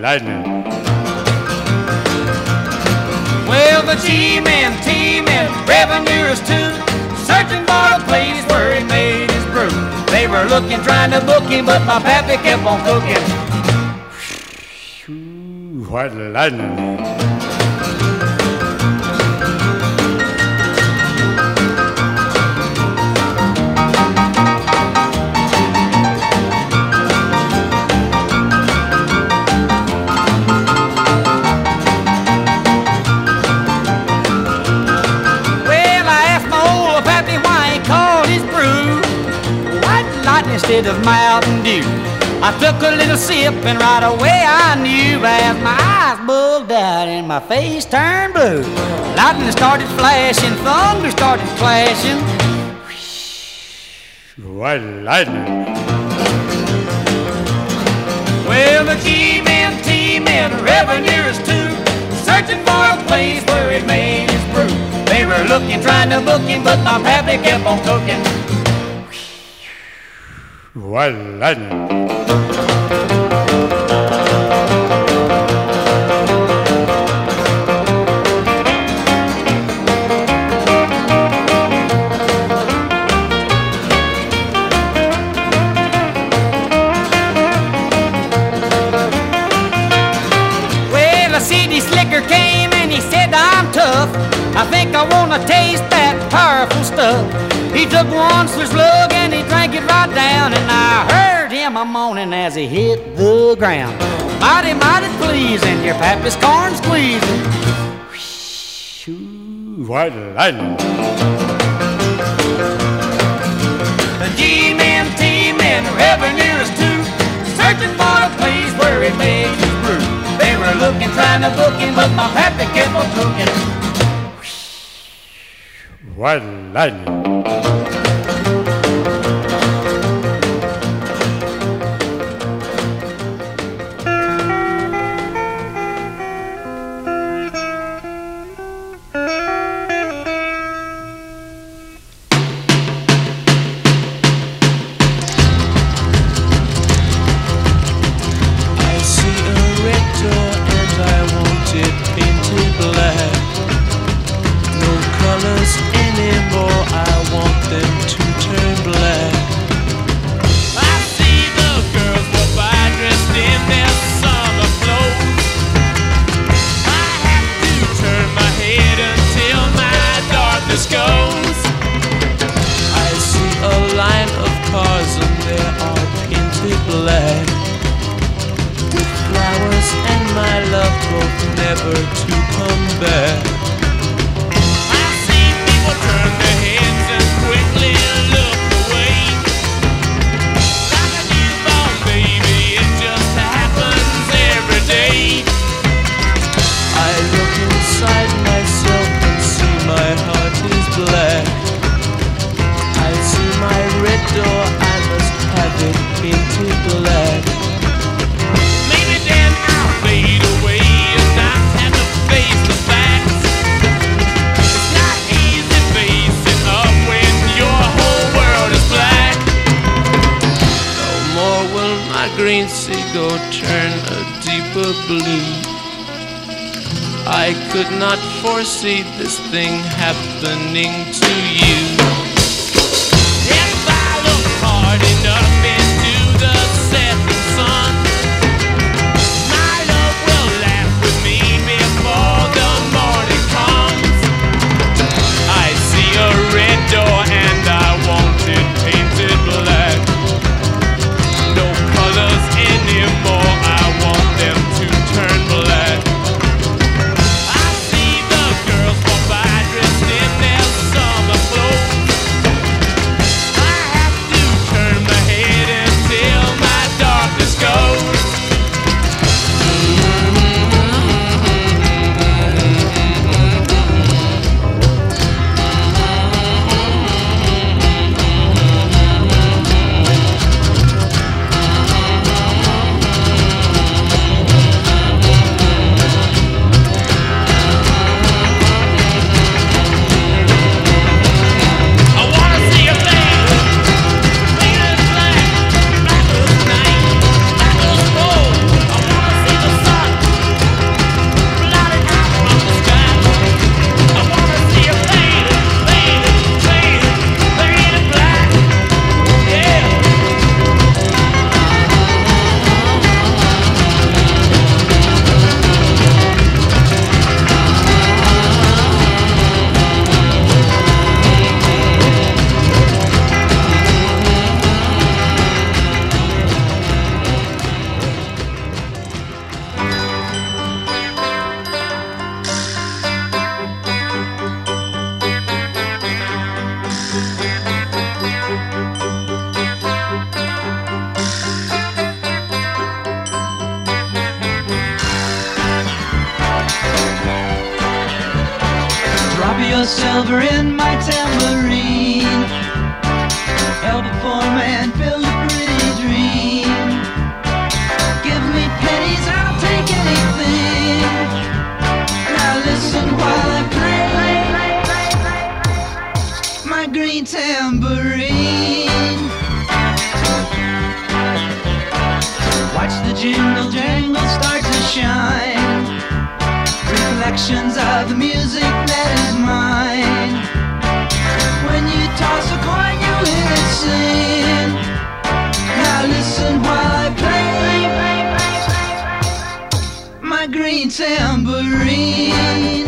Lightning. Well, the G-men, T-men, revenuers too, searching for a place where he made his brew. They were looking, trying to book him, but my pappy kept on cooking. White lightning. Instead of Mountain Dew. I took a little sip and right away I knew as my eyes bugged out and my face turned blue. Lightning started flashing, thunder started clashing. White lightning. Well, the G-men, T-men, revenuers too, searching for a place where he made his brew. They were looking, trying to book him, but my pappy kept on cooking. Tough. I think I wanna taste that powerful stuff. He took one drank it right down, and I heard him a moaning as he hit the ground. Mighty, mighty pleasing, your pappy's corn squeezing. White lightning. The G-men, T-men, revenuers too, searching for a place where he made his brew. They were looking, trying to book him, but my pappy kept on cooking. White lightning. Reflections of the music that is mine. When you toss a coin, you hear it sing. Now listen while I play my green tambourine.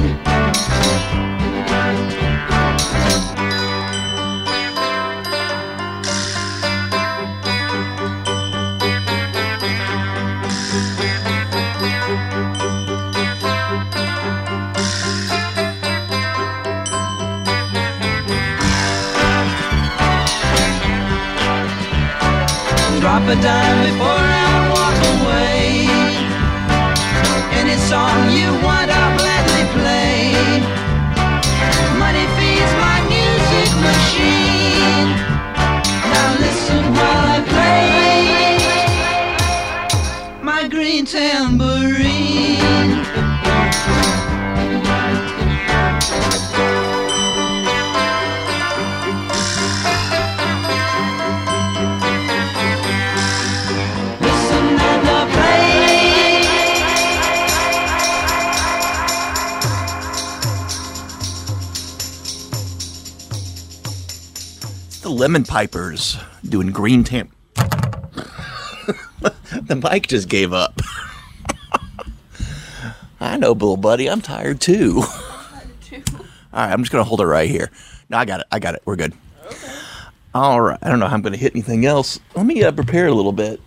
A dime before Lemon Pipers doing green tam. the mic just gave up. I know, little buddy. I'm tired too. All right, I'm just gonna hold it right here. No, I got it. I got it. We're good. Okay. All right. I don't know how I'm gonna hit anything else. Let me uh, prepare a little bit.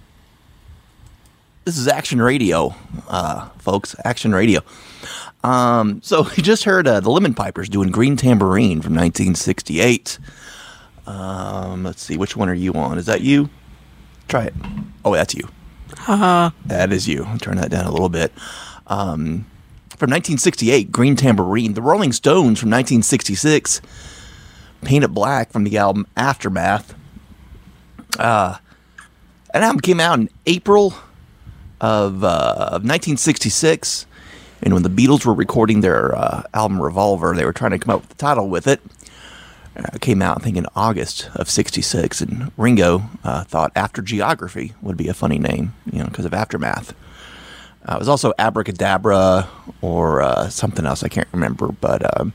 This is Action Radio, uh, folks. Action Radio. Um, so we just heard uh, the Lemon Pipers doing Green Tambourine from 1968. Um, let's see, which one are you on? Is that you? Try it. Oh, that's you. That is you. I'll turn that down a little bit. Um, from 1968, Green Tambourine. The Rolling Stones from 1966, Paint It Black from the album Aftermath. Uh, that album came out in April of, uh, of 1966. And when the Beatles were recording their uh, album Revolver, they were trying to come up with the title with it came out, I think, in August of '66, and Ringo uh, thought After Geography would be a funny name, you know, because of Aftermath. Uh, it was also Abracadabra or uh, something else I can't remember, but um,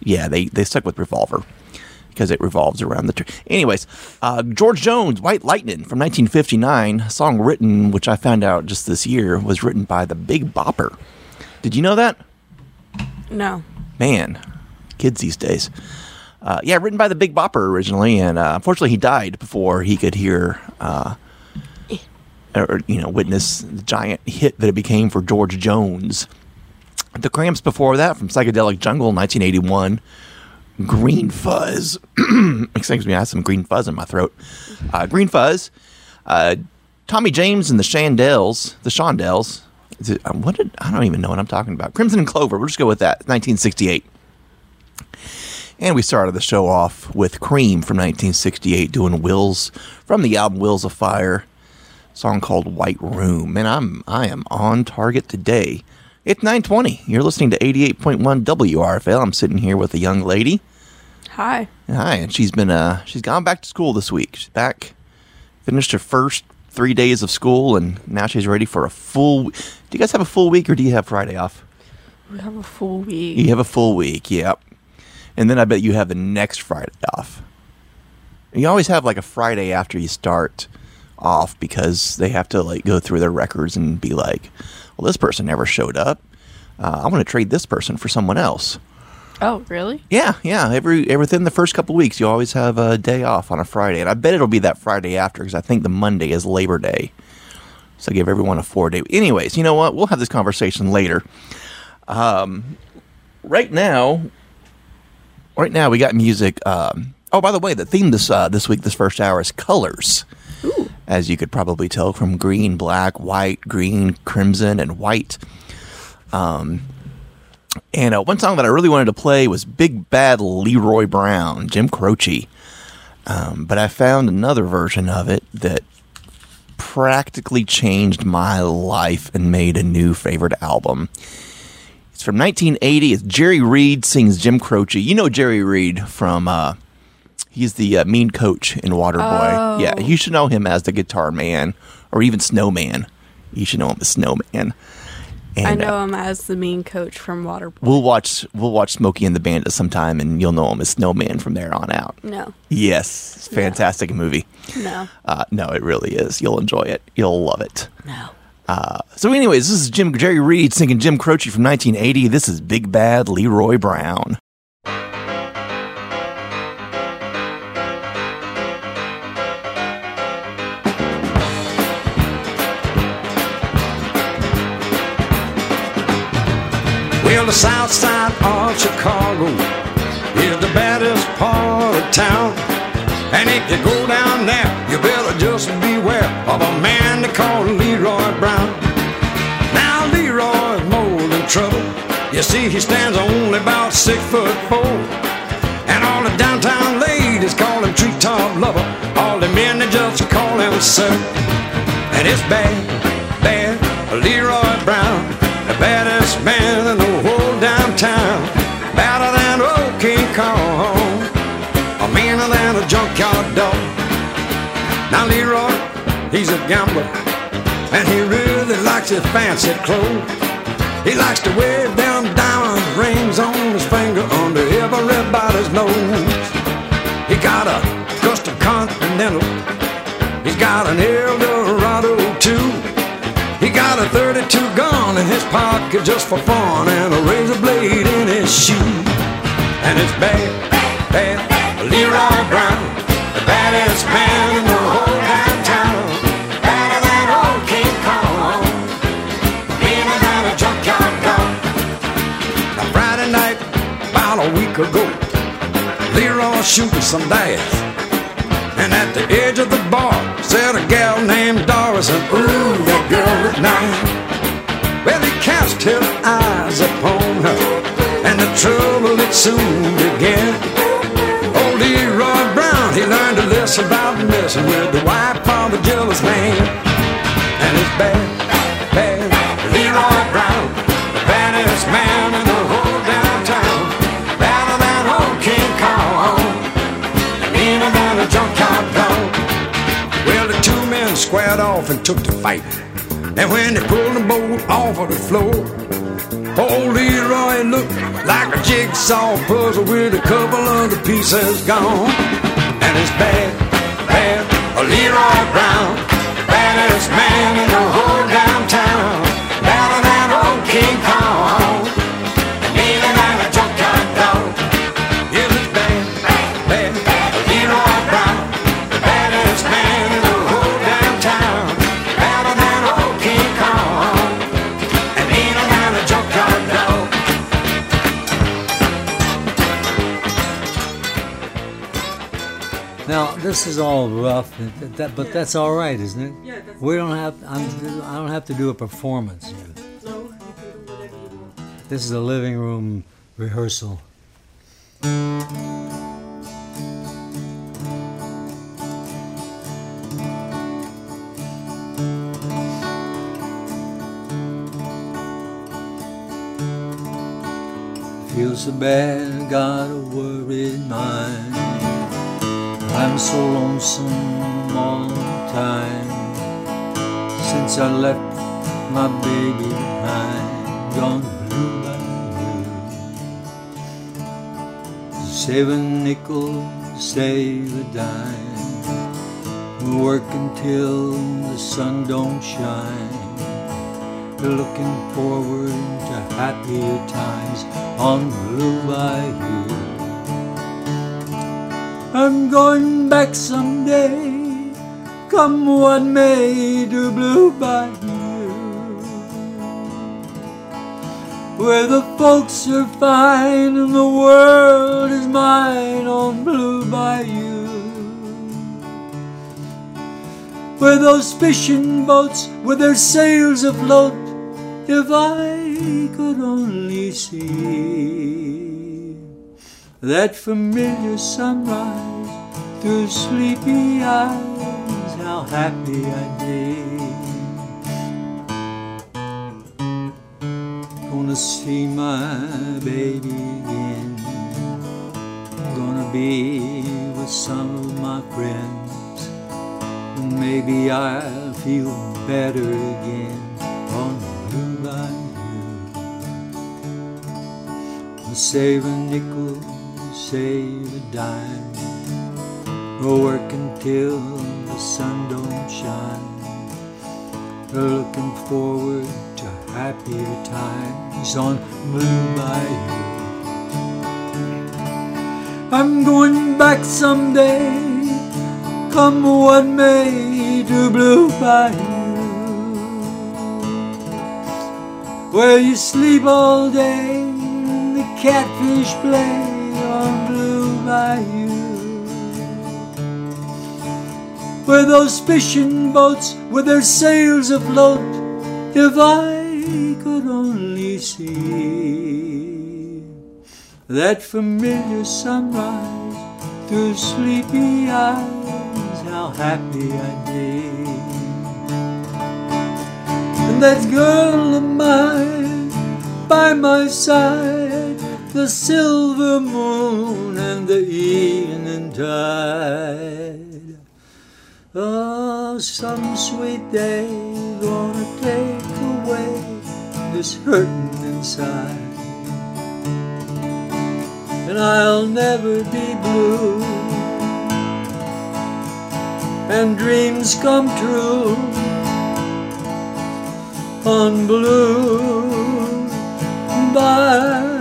yeah, they they stuck with Revolver because it revolves around the. Tr- Anyways, uh, George Jones, White Lightning from 1959, a song written, which I found out just this year, was written by the Big Bopper. Did you know that? No. Man, kids these days. Uh, yeah, written by the Big Bopper originally, and uh, unfortunately, he died before he could hear, uh, or you know, witness the giant hit that it became for George Jones. The Cramps before that, from Psychedelic Jungle, 1981. Green Fuzz. Excuse me, I have some green fuzz in my throat. Uh, green Fuzz. Uh, Tommy James and the Shandels, the Shondells. It, um, what did I don't even know what I'm talking about. Crimson and Clover. We'll just go with that. 1968. And we started the show off with Cream from 1968 doing Wheels from the album Wheels of Fire, song called White Room. And I'm I am on target today. It's 920. You're listening to 88.1 WRFL. I'm sitting here with a young lady. Hi. Hi, and she's been uh she's gone back to school this week. She's back, finished her first three days of school, and now she's ready for a full. Do you guys have a full week, or do you have Friday off? We have a full week. You have a full week, yep. And then I bet you have the next Friday off. You always have like a Friday after you start off because they have to like go through their records and be like, well, this person never showed up. Uh, I want to trade this person for someone else. Oh, really? Yeah, yeah. Every, every within the first couple weeks, you always have a day off on a Friday, and I bet it'll be that Friday after because I think the Monday is Labor Day. So I give everyone a four day. Anyways, you know what? We'll have this conversation later. Um, right now, right now we got music. Um, oh, by the way, the theme this uh, this week, this first hour is colors. As you could probably tell from green, black, white, green, crimson, and white. Um, And uh, one song that I really wanted to play was Big Bad Leroy Brown, Jim Croce. Um, but I found another version of it that practically changed my life and made a new favorite album. It's from 1980. It's Jerry Reed sings Jim Croce. You know Jerry Reed from, uh, he's the uh, mean coach in Waterboy. Oh. Yeah, you should know him as the guitar man or even Snowman. You should know him as Snowman. And, I uh, know him as the mean coach from Waterboy. We'll watch we'll watch Smokey and the Bandit sometime, and you'll know him as Snowman from there on out. No, Yes, fantastic movie. no, Uh, no, it really is. You'll enjoy it. You'll love it. no. Uh, so, anyways, this is Jim Jerry Reed singing Jim Croce from 1980. This is Big Bad Leroy Brown. Well, the south side of Chicago is the baddest part of town. And if you go down there, you better just beware of a man they call Leroy Brown. Now, Leroy's more than trouble. You see, he stands only about six foot four. And all the downtown ladies call him treetop lover. All the men, they just call him sir. And it's bad, bad, Leroy Brown, gambler, and he really likes his fancy clothes. He likes to wear them diamond rings on his finger under everybody's nose. He got a custom continental. He's got an Eldorado too. He got a 32 gun in his pocket just for fun and a razor blade in his shoe. And it's bad, bad, Leroy Brown, the baddest man Leroy shooting some dice. And at the edge of the bar sat a gal named Doris, and ooh, that girl looked nice. Well, he cast his eyes upon her, and the trouble it soon began. Old Leroy Brown, he learned a lesson about messing with the wife of a jealous man. And it's bad, squared off and took to fight. And when they pulled the boat off of the floor, old Leroy looked like a jigsaw puzzle with a couple of the pieces gone. And it's bad, bad, Leroy Brown, baddest man in the whole downtown. This is all rough, that, but that's all right, isn't it? Yeah, that's we don't have. I'm, I don't have to do a performance here. No, you can do whatever you want. This is a living room rehearsal. Feel so bad, got a worried mind. I'm so lonesome all the time since I left my baby behind on Blue Bayou. Save a nickel, save a dime. Work until the sun don't shine. Looking forward to happier times on Blue Bayou. I'm going back someday, come what may, to Blue Bayou, where the folks are fine and the world is mine on Blue Bayou, where those fishing boats with their sails afloat, if I could only see that familiar sunrise through sleepy eyes, how happy I'd be. Gonna see my baby again. Gonna be with some of my friends. Maybe I'll feel better again on blue bayou. Save a nickel, save a dime. Or work until the sun don't shine. Looking forward to happier times on Blue Bayou. I'm going back someday, come what may, to Blue Bayou, where you sleep all day, the catfish play Blue Bayou, where those fishing boats with their sails afloat, if I could only see that familiar sunrise through sleepy eyes, how happy I'd be. And that girl of mine by my side, the silver moon and the evening tide. Oh, some sweet day gonna take away this hurting inside and I'll never be blue. And dreams come true on blue by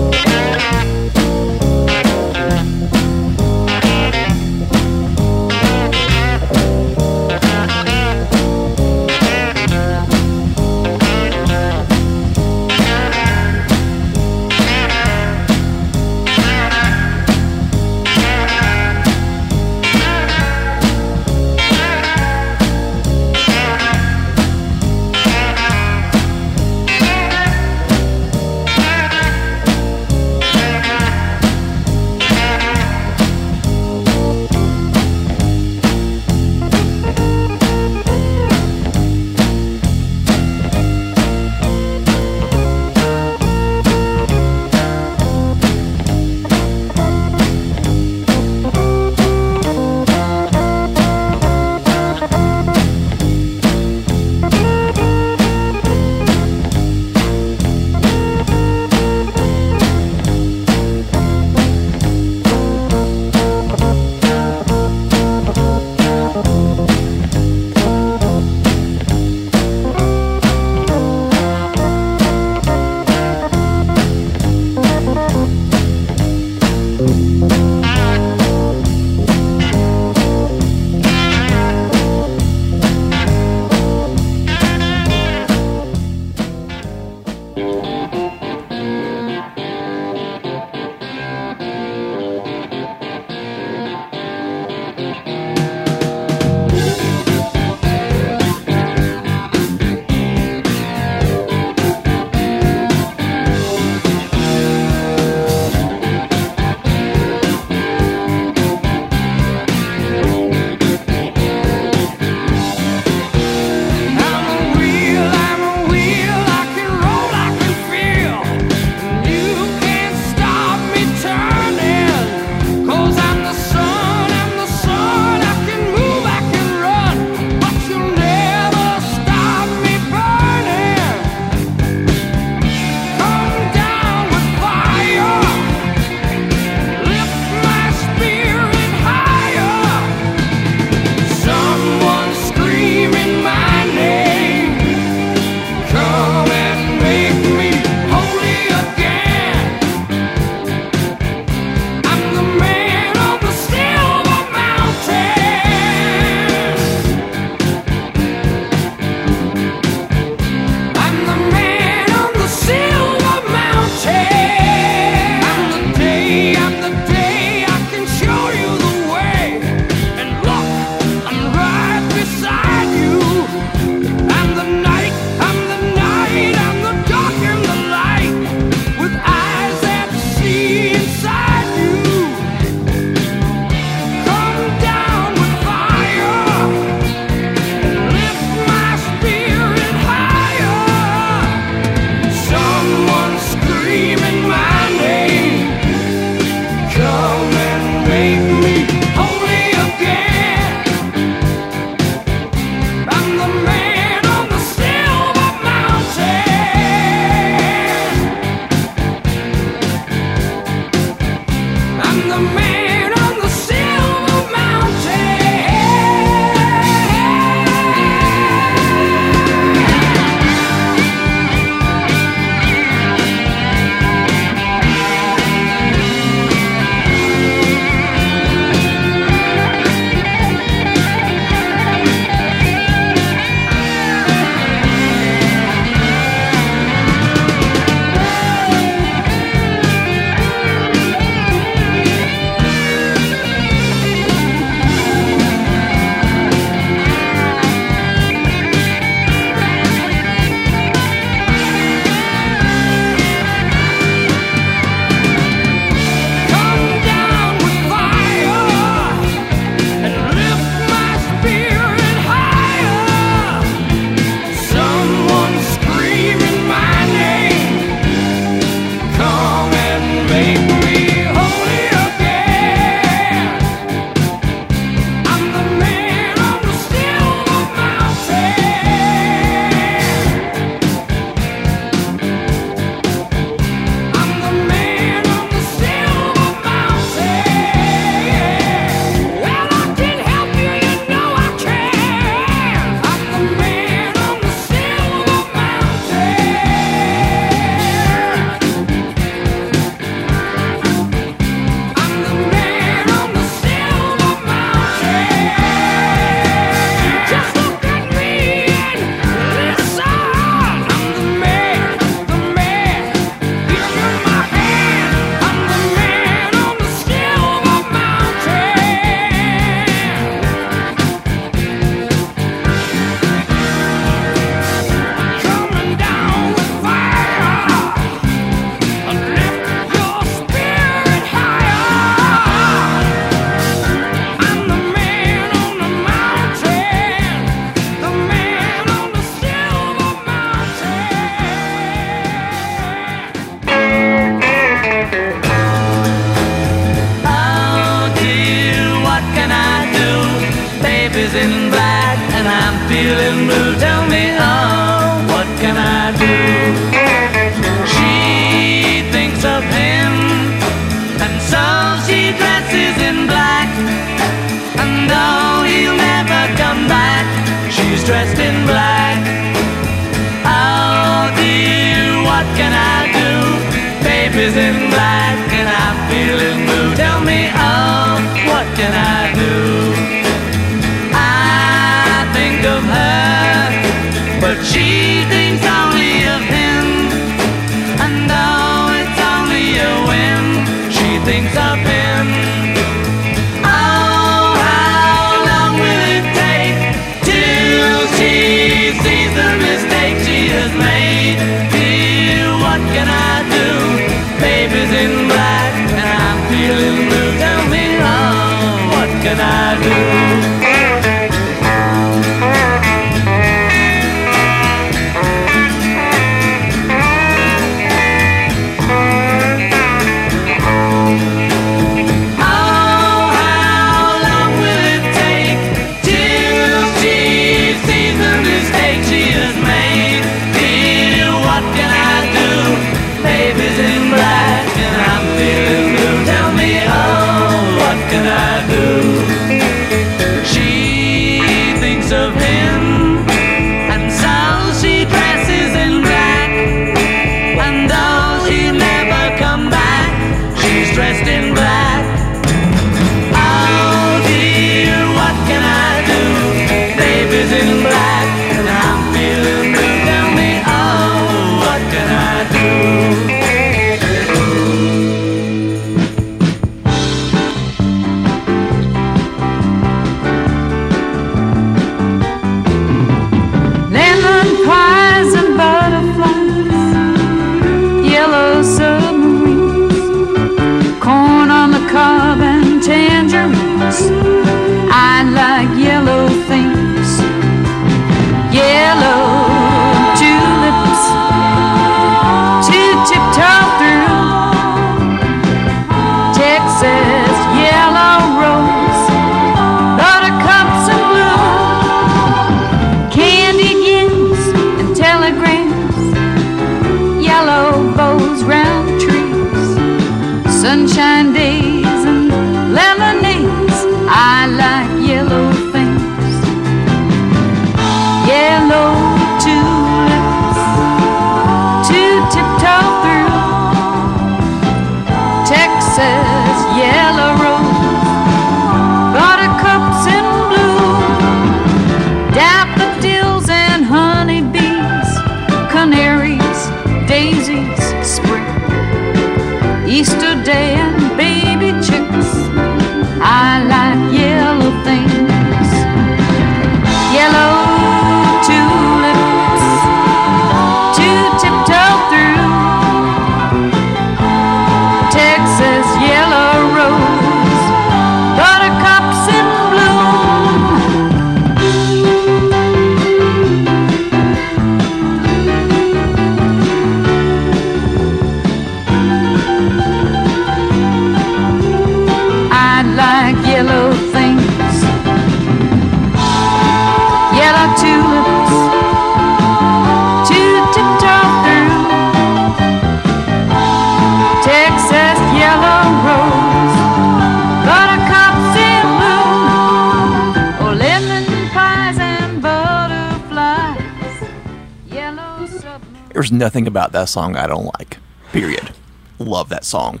nothing about that song I don't like. Period. Love that song.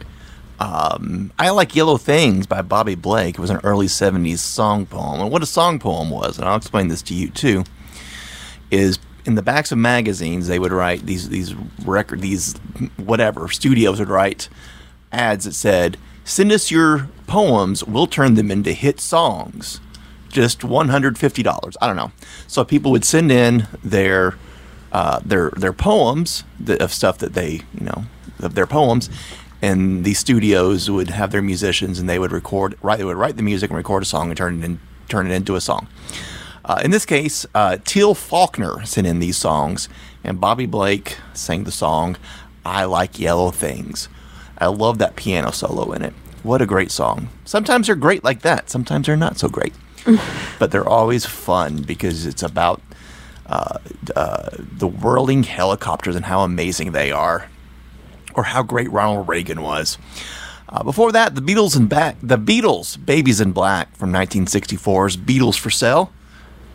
Um, I like Yellow Things by Bobby Blake. It was an early 70s song poem. And what a song poem was, and I'll explain this to you too, is in the backs of magazines they would write these these record these whatever studios would write ads that said send us your poems we'll turn them into hit songs just $150 i don't know so people would send in their uh, their their poems that, of stuff that they you know of their poems and these studios would have their musicians and they would record right they would write the music and record a song and turn it in, turn it into a song uh, in this case, uh, Teal Faulkner sent in these songs, and Bobby Blake sang the song "I Like Yellow Things." I love that piano solo in it. What a great song. Sometimes they're great like that. Sometimes they're not so great. but they're always fun because it's about uh, uh, the whirling helicopters and how amazing they are, or how great Ronald Reagan was. Uh, before that, the Beatles and back, the Beatles, "Baby's in Black" from 1964's "Beatles for Sale,"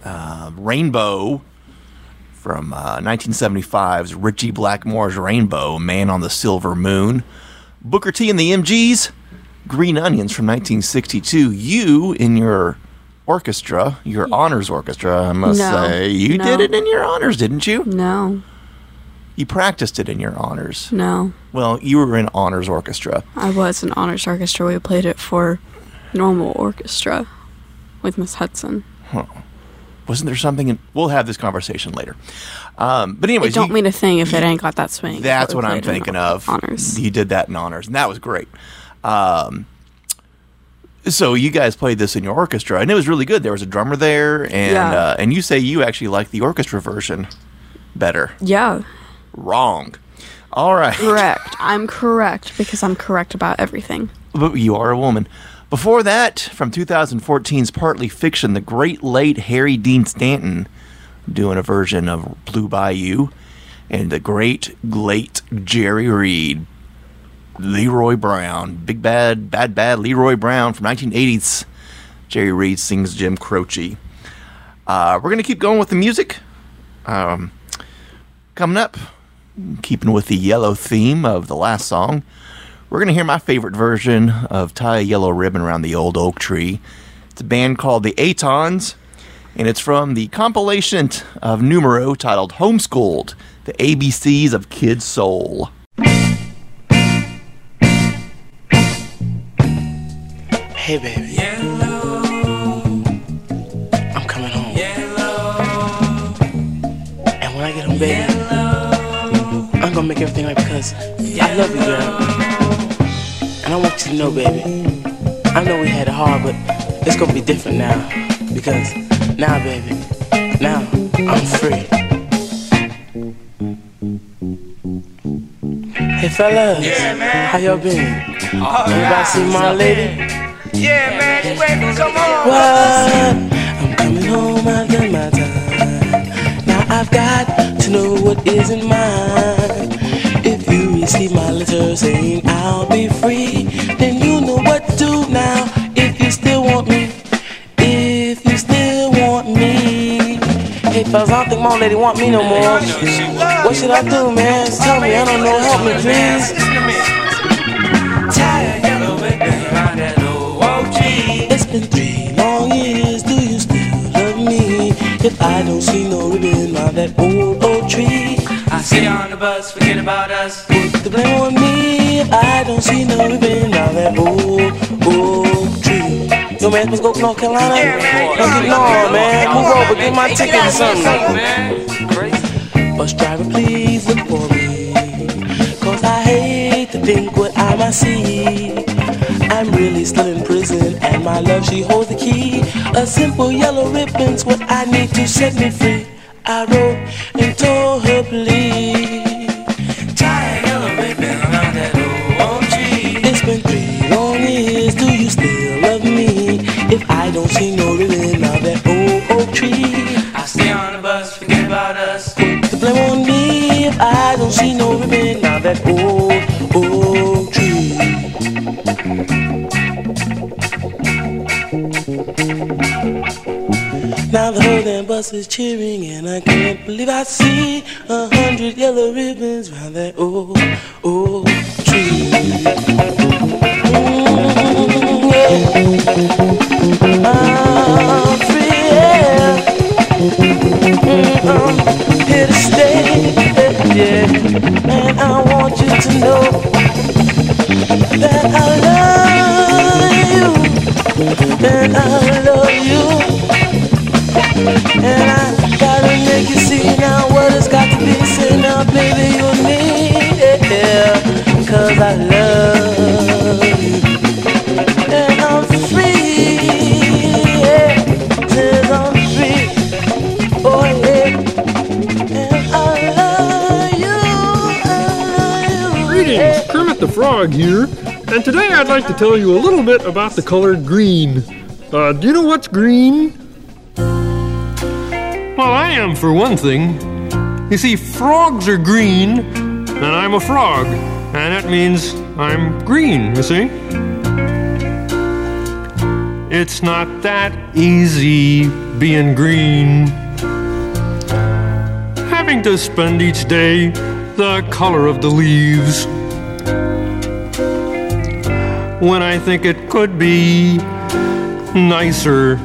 uh, "Rainbow" from uh, 1975's Ritchie Blackmore's "Rainbow," "Man on the Silver Moon," Booker T and the MGs, "Green Onions" from 1962. You in your orchestra, your honors orchestra, I must No, say, you no. did it in your honors, didn't you? No, You practiced it in your honors. no. Well, you were in honors orchestra. I was in honors orchestra. We played it for normal orchestra with Miss Hudson. Huh. Wasn't there something? In, we'll have this conversation later. Um, but anyways, it don't you- mean a thing if it ain't got that swing. that's what I'm thinking of. Honors. You did that in honors, and that was great. Um, so you guys played this in your orchestra, and it was really good. There was a drummer there, and Yeah. uh, and you say you actually like the orchestra version better. Yeah, Wrong. All right. correct. I'm correct because I'm correct about everything. But you are a woman. Before that, from 2014's Partly Fiction, the great late Harry Dean Stanton doing a version of Blue Bayou, and the great late Jerry Reed, Leroy Brown, Big Bad, Bad Bad Leroy Brown from 1980s. Jerry Reed sings Jim Croce. Uh, we're going to keep going with the music. Um, coming up, keeping with the yellow theme of the last song, we're going to hear my favorite version of Tie a Yellow Ribbon Around the Old Oak Tree. It's a band called the Atons, and it's from the compilation of Numero titled Homeschooled The ABCs of Kid Soul. Hey, baby. I'm coming home. And when I get home, baby, I'm gonna make everything right because I love you, girl. And I want you to know, baby, I know we had it hard, but it's gonna be different now. Because now, baby, now I'm free. Hey, fellas, how y'all been? Everybody see my lady? Yeah, man, you ready to come on? What? I'm coming home after my time. Now I've got to know what isn't mine. If you receive my letter saying I'll be free, then you know what to do now. If you still want me, if you still want me. Hey fellas, I don't think my old lady want me no more. What should I do, man? Tell me, I don't know. Help me, please. Tired, yellow, It's been three long years. Do you still love me? If I don't see no ribbon on that old oak tree, I sit on the bus, forget about us. put the blame on me. If I don't see no ribbon on that old oak tree. Yo, man, let's go to North Carolina. Yeah, man. Getting on, man. Move over, get my ticket or something. man. Bus driver, please look for me. Cause I hate to think what I might see. I'm really still in prison, and my love, she holds the key. A simple yellow ribbon's what I need to set me free. I wrote and told her, please. Tie a yellow ribbon around that old tree. It's been three long years, do you still love me? If I don't see no ribbon Now the whole damn bus is cheering and I can't believe I see a hundred yellow ribbons round that old oak Here. and today I'd like to tell you a little bit about the color green. Uh, do you know what's green? Well, I am for one thing. You see, frogs are green, and I'm a frog, and that means I'm green, you see? It's not that easy being green. Having to spend each day the color of the leaves. When I think it could be nicer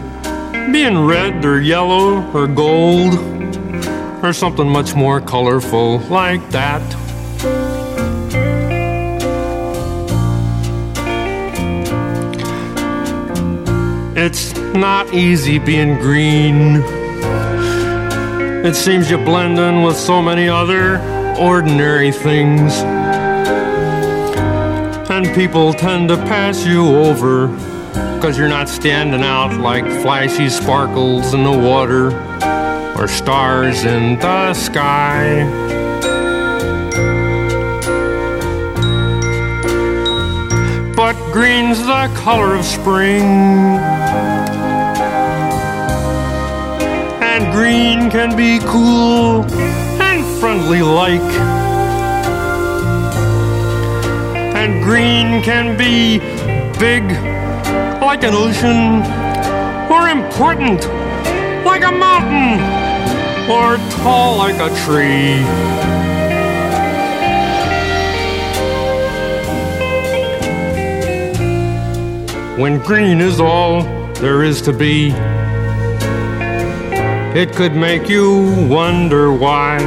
being red or yellow or gold or something much more colorful like that. It's not easy being green. It seems you blend in with so many other ordinary things. And people tend to pass you over because you're not standing out like flashy sparkles in the water or stars in the sky. But green's the color of spring. And green can be cool and friendly like. And green can be big like an ocean, or important like a mountain, or tall like a tree. When green is all there is to be, it could make you wonder why.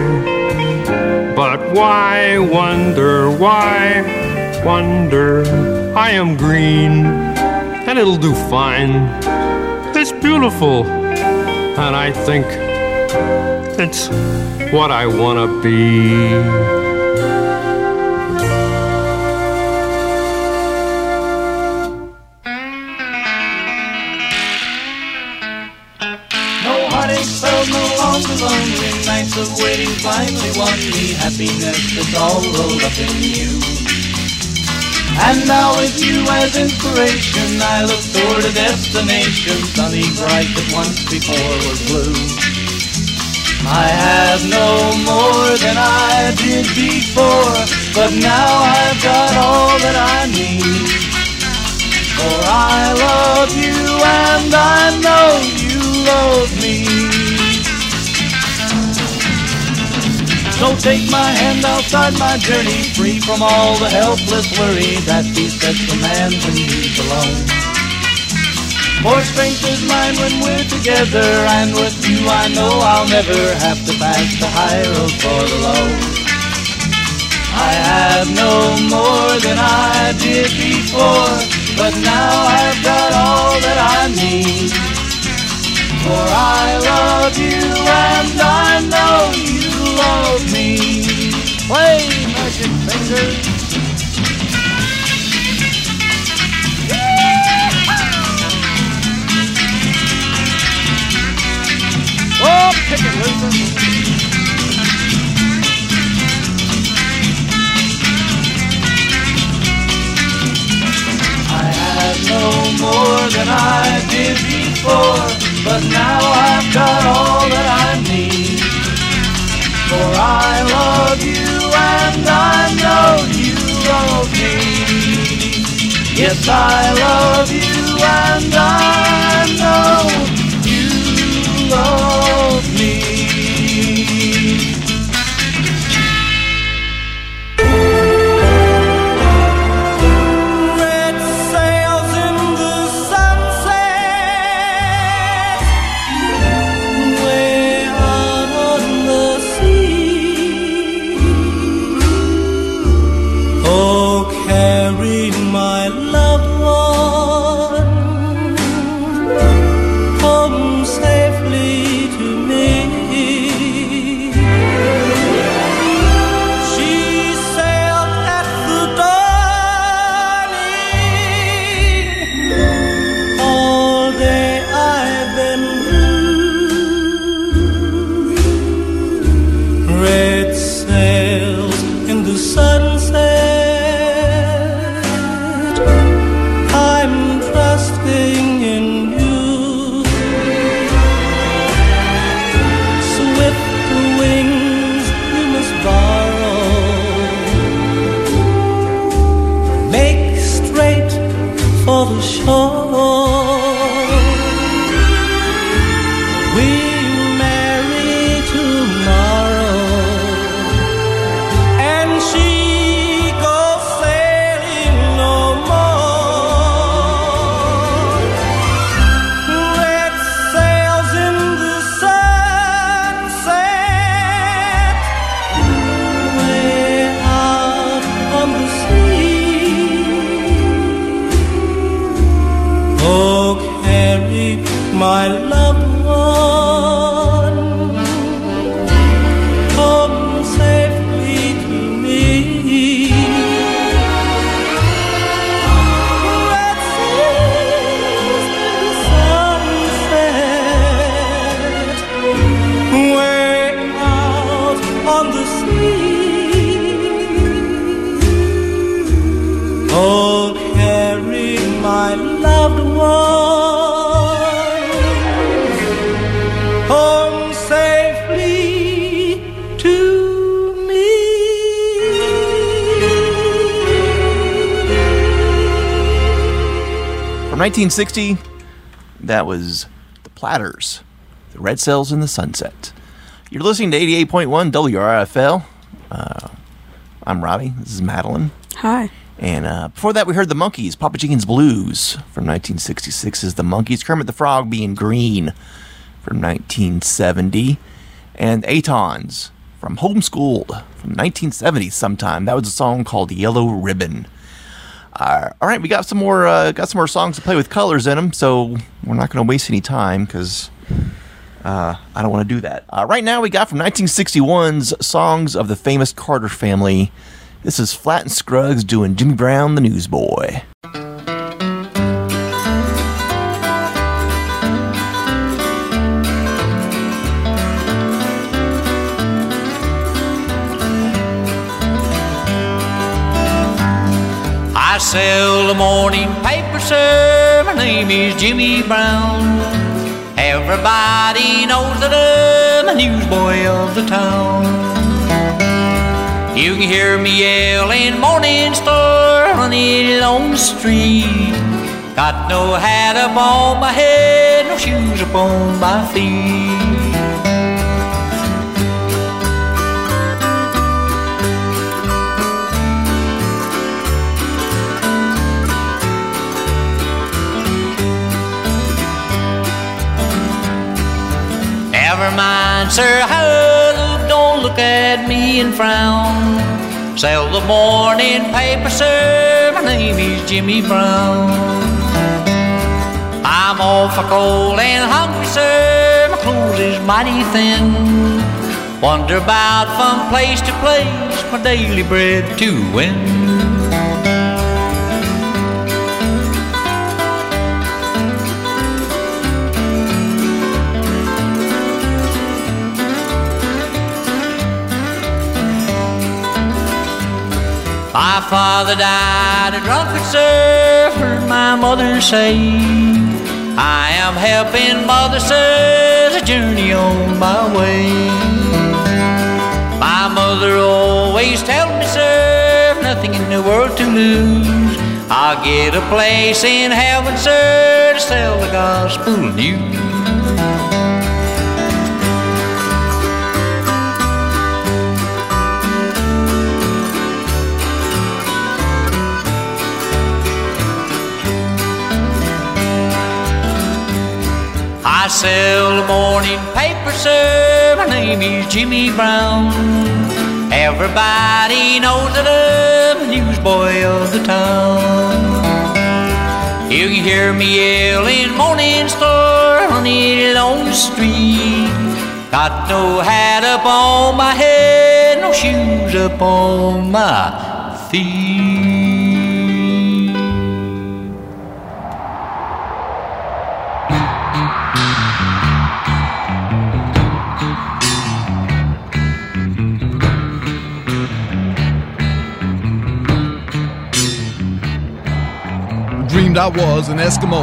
But why wonder why? Wonder I am green and it'll do fine. It's beautiful, and I think it's what I want to be. Of waiting finally won me happiness that's all rolled up in you. And now with you as inspiration, I look toward a destination sunny bright that once before was blue. I have no more than I did before, but now I've got all that I need. For I love you and I know you love me. So take my hand, start my journey free from all the helpless worry that besets a man when he's alone. More strength is mine when we're together, and with you I know I'll never have to pass the high road for the low. I have no more than I did before, but now I've got all that I need. For I love you and I know you love me. Play magic fingers. Oh, pick it, Luther. I have no more than I did before, but now I've got all that I need. For I love you and I know you love me. Yes, I love you and I know you love me. 1960, that was The Platters, The Red Sails in the Sunset. You're listening to 88.1 WRFL. Uh, I'm Robbie. This is Madeline. Hi. And uh, before that, we heard the Monkees, Papa Gene's Blues from 1966 is the Monkees, Kermit the Frog being green from 1970, and Atons from Homeschooled from 1970 sometime. That was a song called Yellow Ribbon. All right, we got some more uh, got some more songs to play with colors in them, so we're not going to waste any time because uh, I don't want to do that. Uh, right now, we got from 1961's songs of the famous Carter family. This is Flatt and Scruggs doing Jimmy Brown, the Newsboy. Sell the morning paper, sir. My name is Jimmy Brown. Everybody knows that I'm a newsboy of the town. You can hear me yelling Morning Star running along the street. Got no hat up on my head, no shoes up on my feet. Never mind, sir, how don't look at me and frown. Sell the morning paper, sir. My name is Jimmy Brown. I'm awful cold and hungry, sir. My clothes is mighty thin. Wander about from place to place, my daily bread to win. My father died a drunkard, sir, heard my mother say. I am helping mother, as I journey on my way. My mother always tells me, sir, nothing in the world to lose. I'll get a place in heaven, sir, to sell the gospel news. I sell the morning paper, sir. My name is Jimmy Brown. Everybody knows that I'm the newsboy of the town. You can hear me yelling Morning Star running on the street. Got no hat up on my head, no shoes up on my feet. Dreamed I was an Eskimo.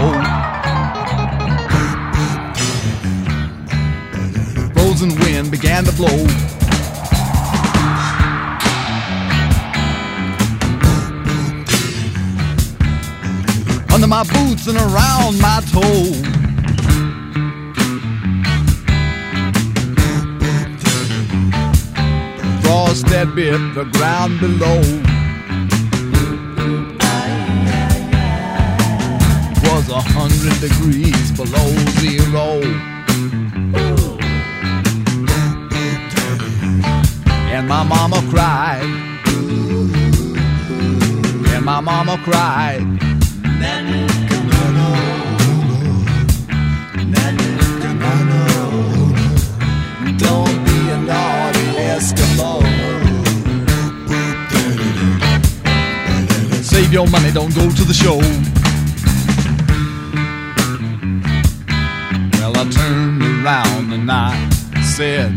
Frozen wind began to blow. Under my boots and around my toe. Frost that bit the ground below. degrees below zero. And my mama cried. And my mama cried. Don't be a naughty Eskimo. Save your money, don't go to the show. Around and I said,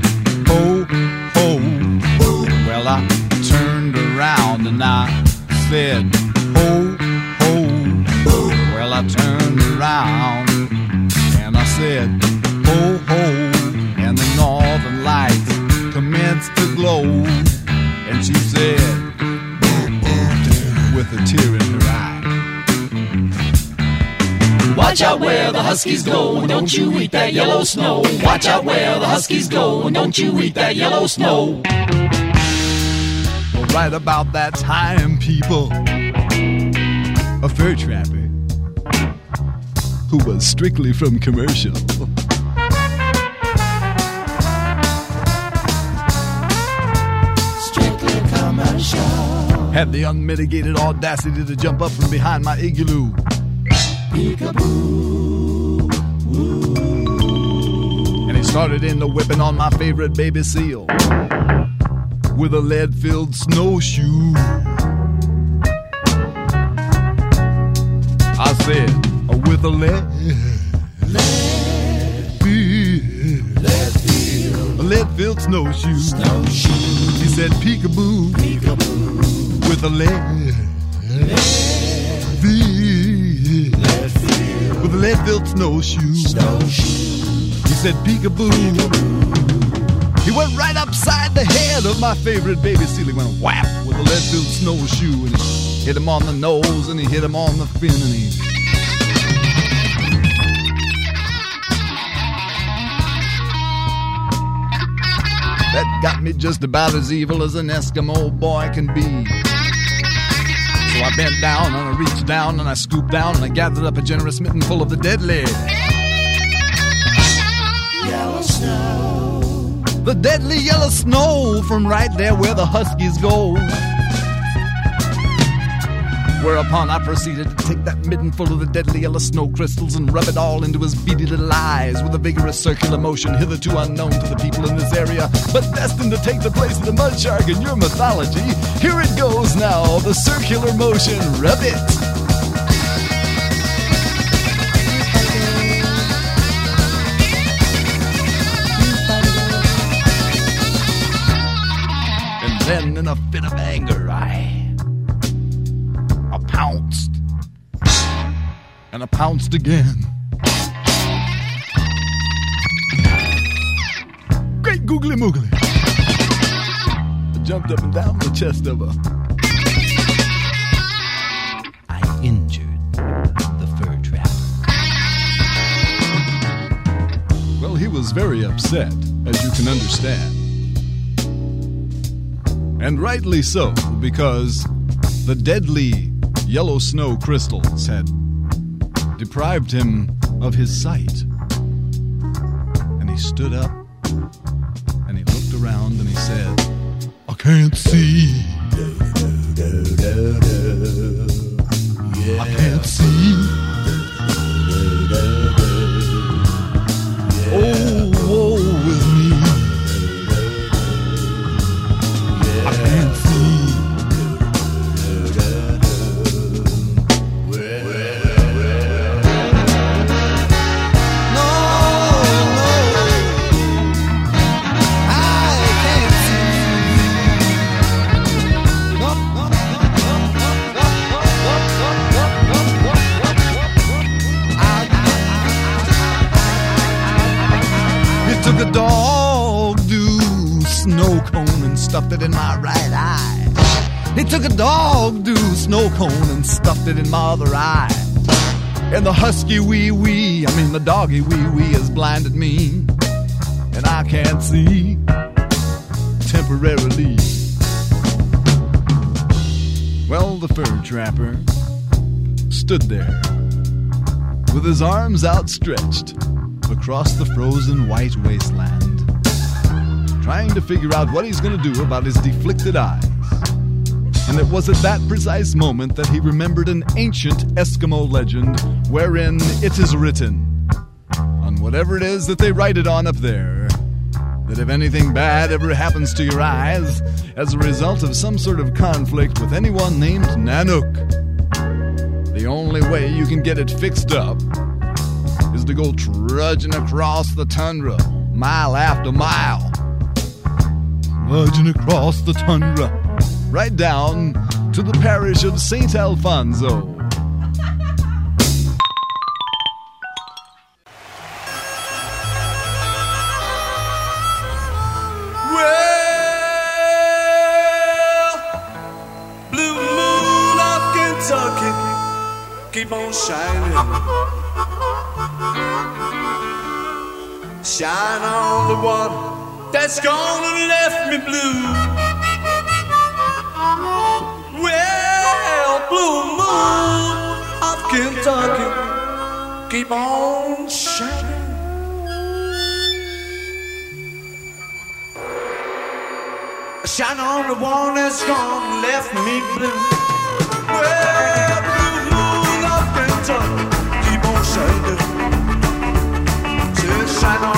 Ho, ho. Well, I turned around and I said, Ho, ho. Well, I turned around and I said, Ho, ho. And the northern lights commenced to glow. And she said, with a tear in Watch out where the huskies go, and don't you eat that yellow snow. Watch out where the huskies go, and don't you eat that yellow snow. Well, right about that time, people, a fur trapper who was strictly from commercial. Strictly commercial. Had the unmitigated audacity to jump up from behind my igloo. And he started in the whipping on my favorite baby seal with a lead filled snowshoe. I said, "Oh, with a lead. A lead filled snowshoe. He said, peekaboo. Peekaboo. With a lead. Lead filled snowshoe. He said, peekaboo. He went right upside the head of my favorite baby seal. He went whap with a lead filled snowshoe and he hit him on the nose and he hit him on the fin and he. That got me just about as evil as an Eskimo boy can be. So I bent down and I reached down and I scooped down and I gathered up a generous mitten full of the deadly. Yellow snow. The deadly yellow snow from right there where the huskies go. Whereupon I proceeded to take that midden full of the deadly yellow snow crystals and rub it all into his beady little eyes with a vigorous circular motion hitherto unknown to the people in this area, but destined to take the place of the mud shark in your mythology. Here it goes now, the circular motion, rub it. And then in a fit of anger, I pounced. And I pounced again. Great googly moogly. I jumped up and down the chest of her. I injured the fur trapper. Well, he was very upset, as you can understand. And rightly so, because the deadly yellow snow crystals had deprived him of his sight. And he stood up and he looked around and he said, I can't see. I can't see. In my right eye. He took a dog do snow cone and stuffed it in my other eye. And the husky wee wee, I mean the doggy wee wee, has blinded me, and I can't see temporarily. Well, the fur trapper stood there with his arms outstretched across the frozen white wasteland, trying to figure out what he's going to do about his deflected eyes. And it was at that precise moment that he remembered an ancient Eskimo legend wherein it is written on whatever it is that they write it on up there that if anything bad ever happens to your eyes as a result of some sort of conflict with anyone named Nanook, the only way you can get it fixed up is to go trudging across the tundra, mile after mile, merging across the tundra, right down to the parish of St. Alfonzo. Well, blue moon of Kentucky, keep on shining. Shine on the water that's gone and left me blue. Well, blue moon of Kentucky, keep on shining. Shine on the one that's gone and left me blue. Well, blue moon of Kentucky, keep on shining. Just shine on.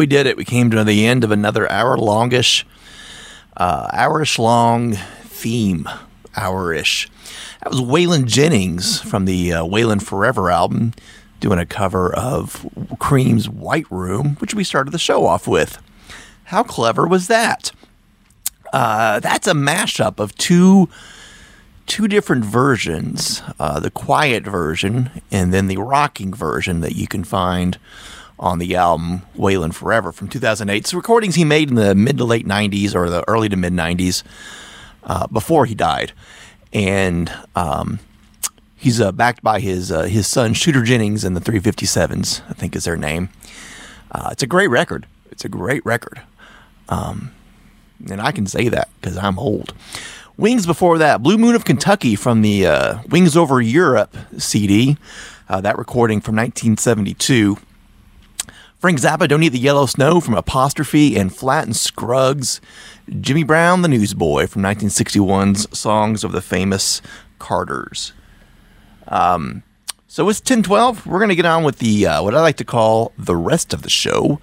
We did it. We came to the end of another hour longish, uh, hourish long theme, hourish. That was Waylon Jennings from the uh, Waylon Forever album doing a cover of Cream's White Room, which we started the show off with. How clever was that? Uh, that's a mashup of two two different versions uh, the quiet version and then the rocking version that you can find on the album Waylon Forever from 2008. It's recordings he made in the mid to late 90s or the early to mid 90s uh, before he died. And um, he's uh, backed by his uh, his son Shooter Jennings and the 357s, I think is their name. Uh, it's a great record. It's a great record. Um, and I can say that because I'm old. Wings before that, Blue Moon of Kentucky from the uh, Wings Over Europe CD, uh, that recording from 1972. Frank Zappa, Don't Eat the Yellow Snow from Apostrophe and Flatt and Scruggs. Jimmy Brown, The Newsboy from 1961's Songs of the Famous Carters. Um, so it's 1012. We're going to get on with the uh, what I like to call the rest of the show.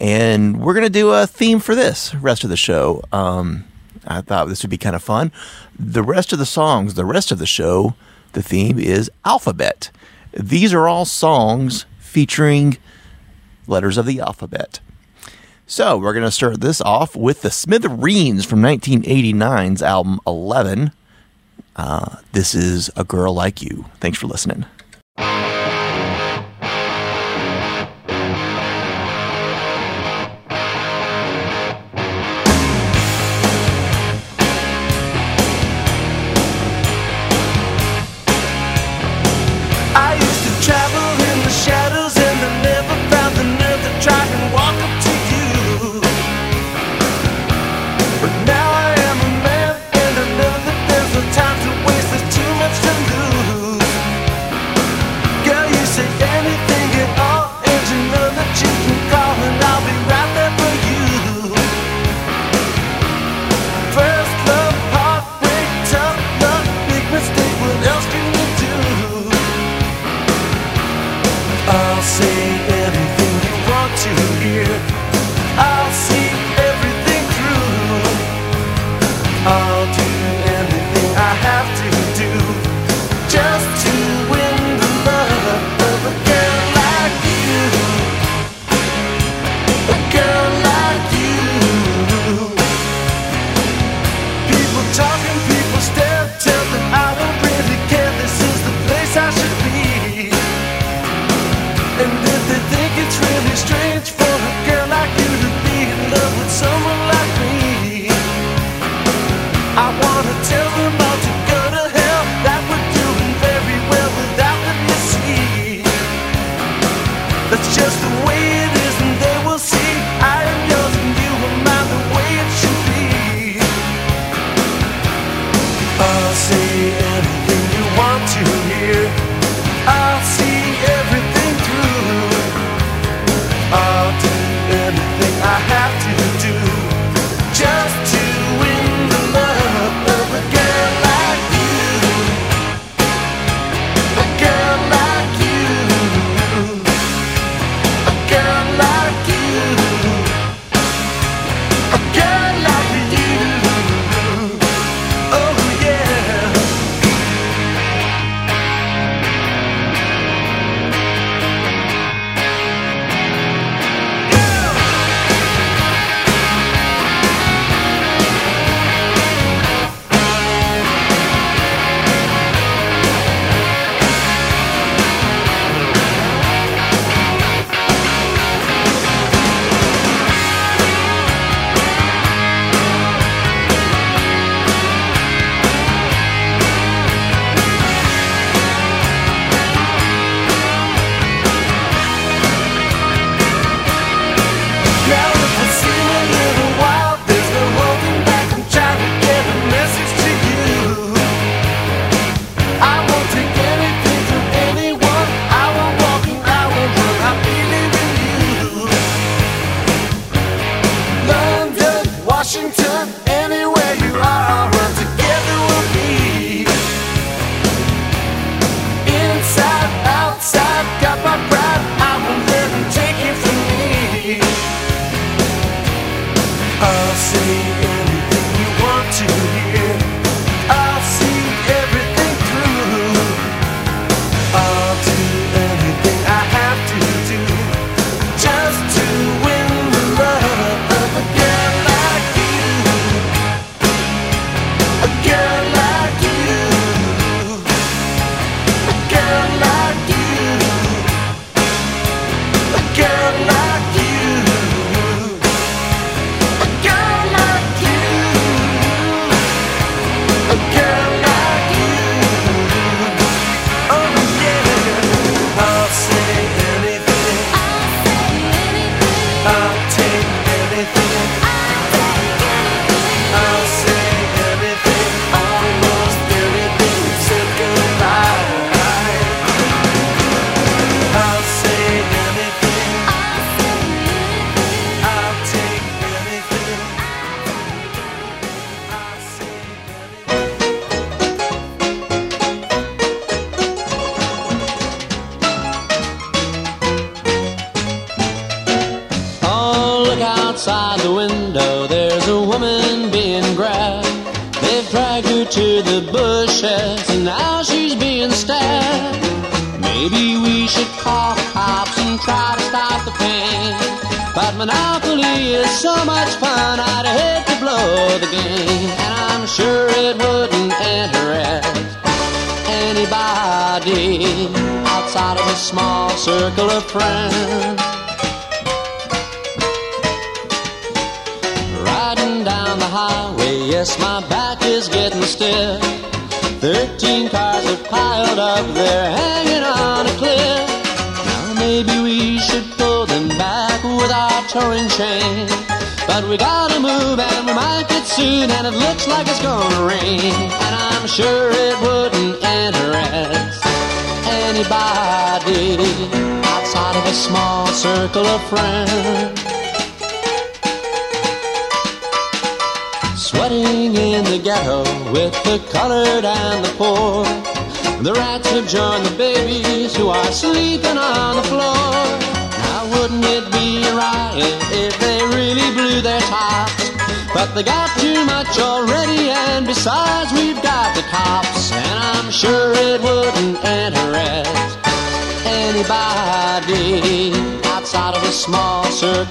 And we're going to do a theme for this rest of the show. Um, I thought this would be kind of fun. The rest of the songs, the rest of the show, the theme is alphabet. These are all songs featuring letters of the alphabet. So we're going to start this off with the Smithereens from 1989's album 11. Uh, this is A Girl Like You. Thanks for listening.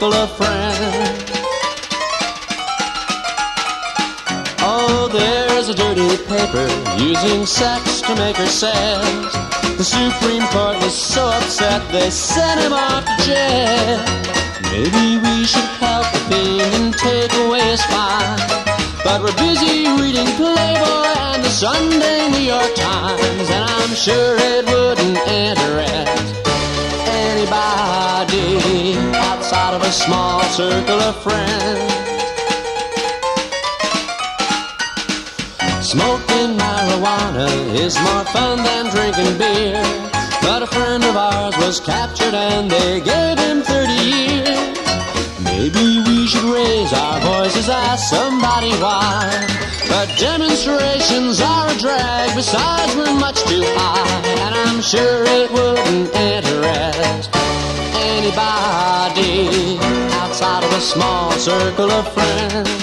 tickle of friends. Oh, there's a dirty paper using sex to make her sad. The Supreme Court was so upset they sent him off to jail. Maybe we should help the fiend and take away his fine. But we're busy reading Playboy and the Sunday New York Times, and I'm sure it wouldn't interest. out of a small circle of friends. Smoking marijuana is more fun than drinking beer. But a friend of ours was captured and they gave him 30 years. Maybe we should raise our voices, ask somebody why. But demonstrations are a drag, besides, we're much too high. And I'm sure it wouldn't interest anybody outside of a small circle of friends.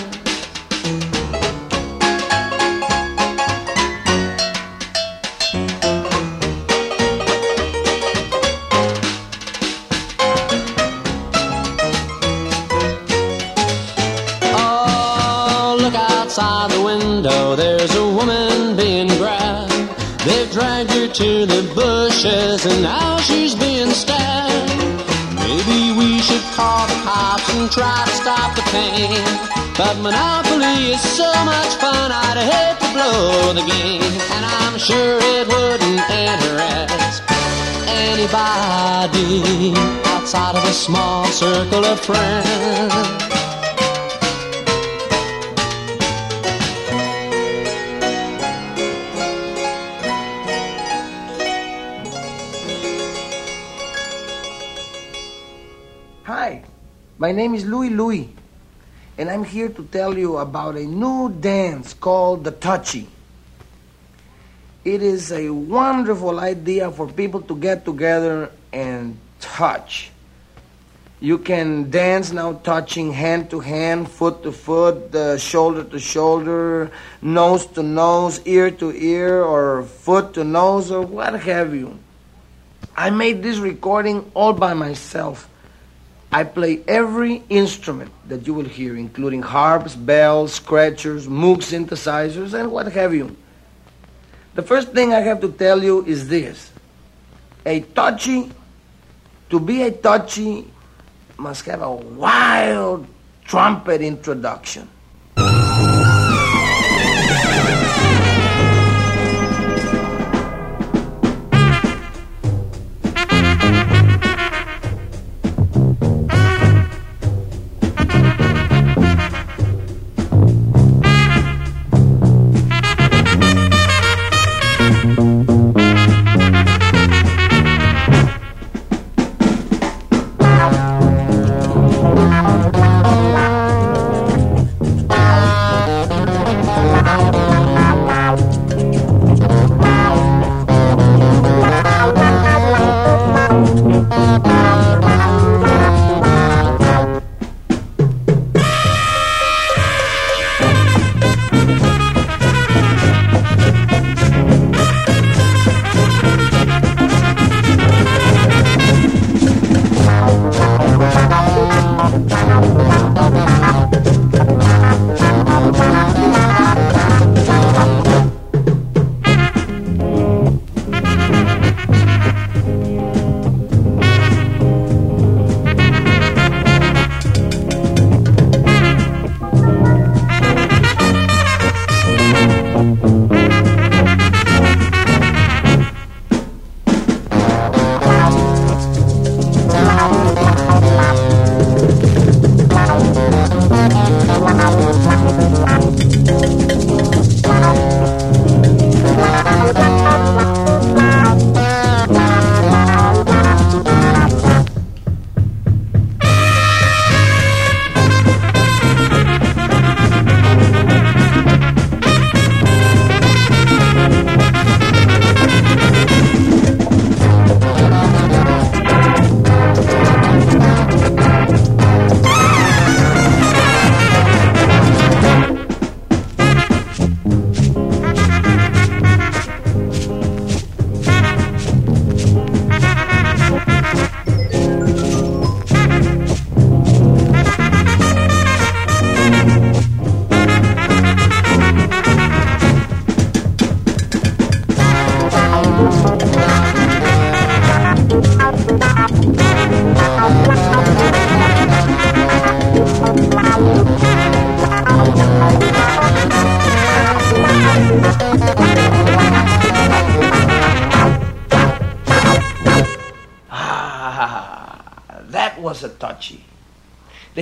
Monopoly is so much fun, I'd hate to blow the game. And I'm sure it wouldn't interest anybody outside of a small circle of friends. Hi, my name is Louis Louis, and I'm here to tell you about a new dance called the Touchy. It is a wonderful idea for people to get together and touch. You can dance now touching hand to hand, foot to foot, uh, shoulder to shoulder, nose to nose, ear to ear, or foot to nose, or what have you. I made this recording all by myself. I play every instrument that you will hear, including harps, bells, scratchers, Moog synthesizers, and what have you. The first thing I have to tell you is this. A touchy, to be a touchy, must have a wild trumpet introduction.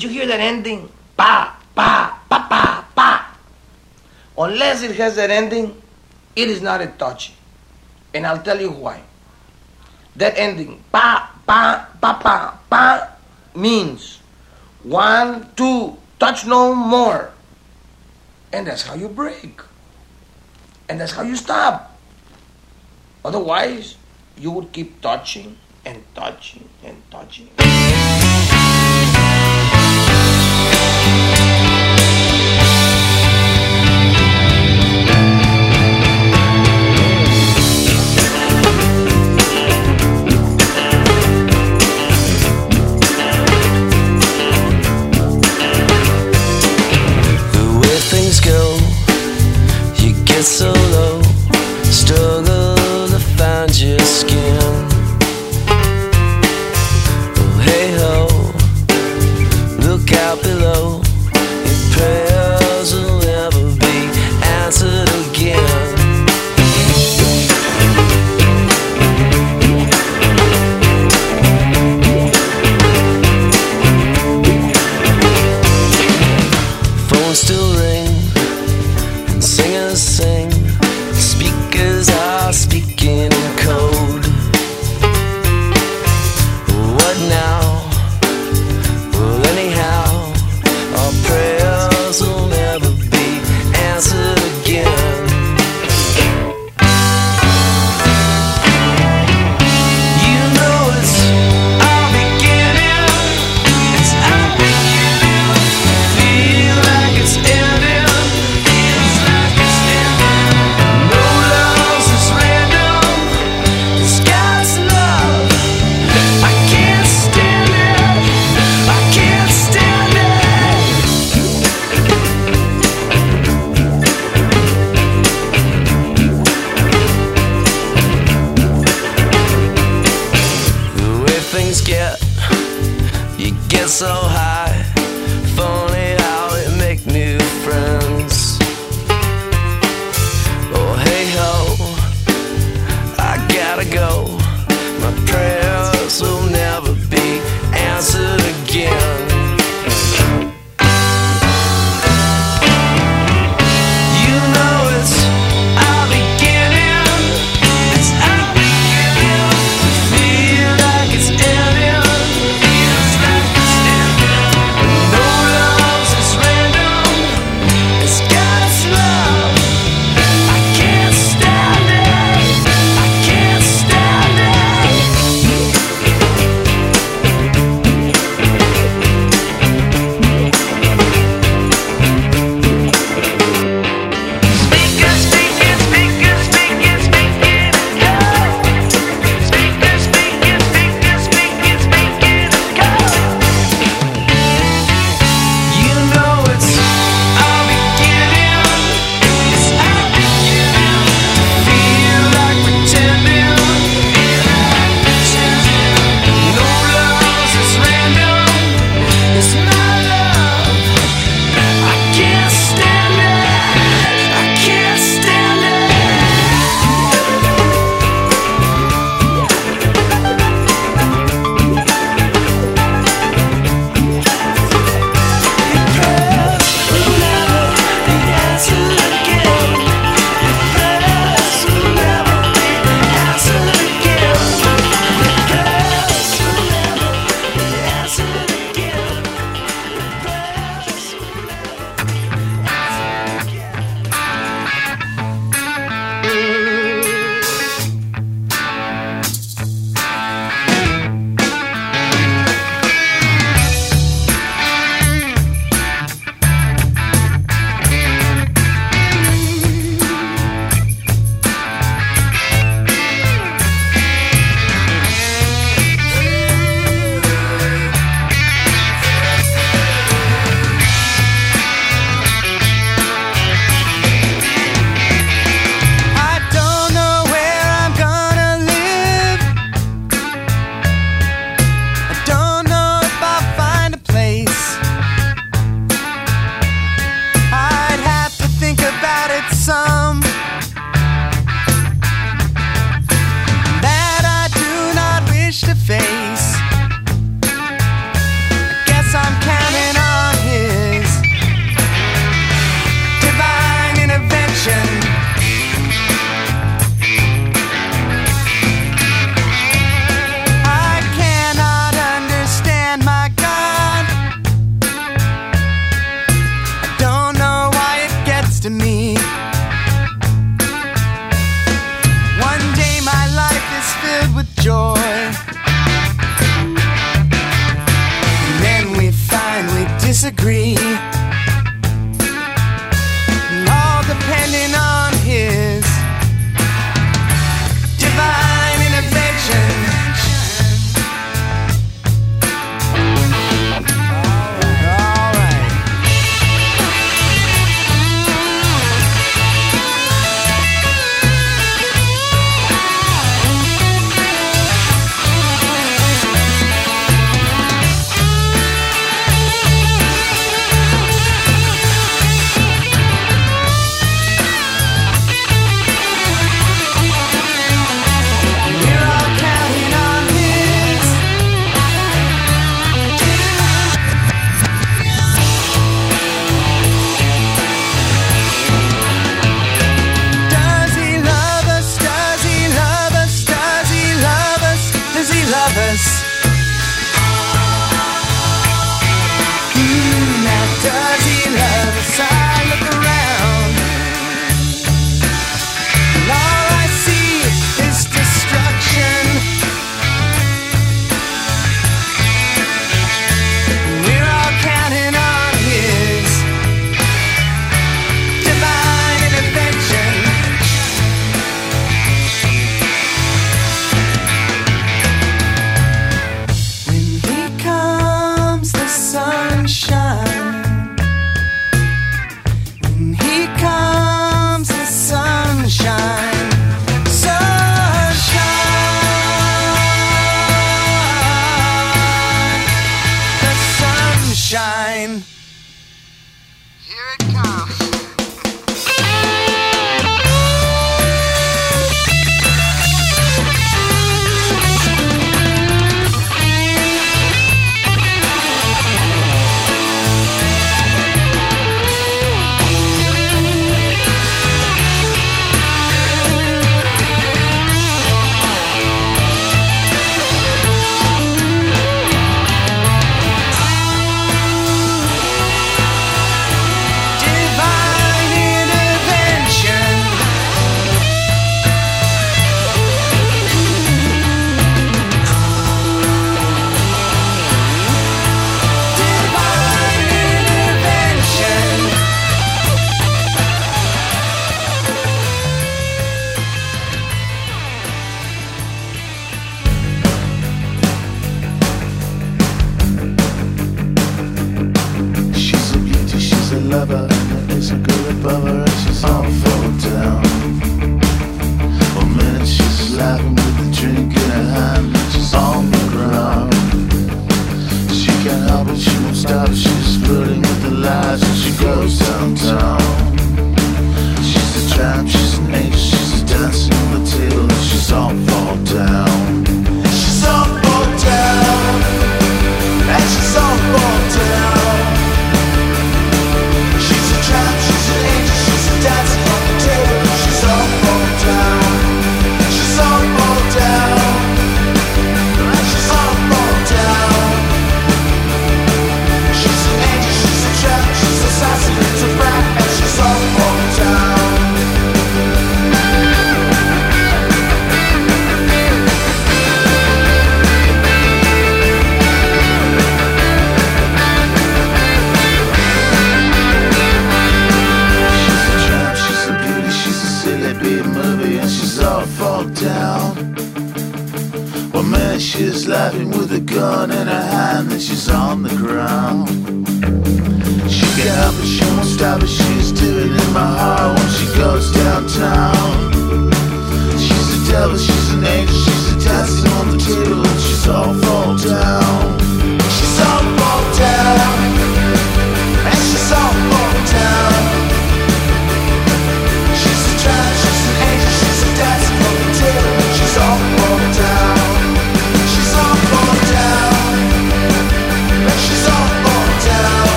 Did you hear that ending? Pa, pa, pa, pa, pa. Unless it has that ending, it is not a touchy. And I'll tell you why. That ending, pa, pa, pa, pa, pa, means One, two, touch no more. And that's how you break. And that's how you stop. Otherwise, you would keep touching and touching and touching.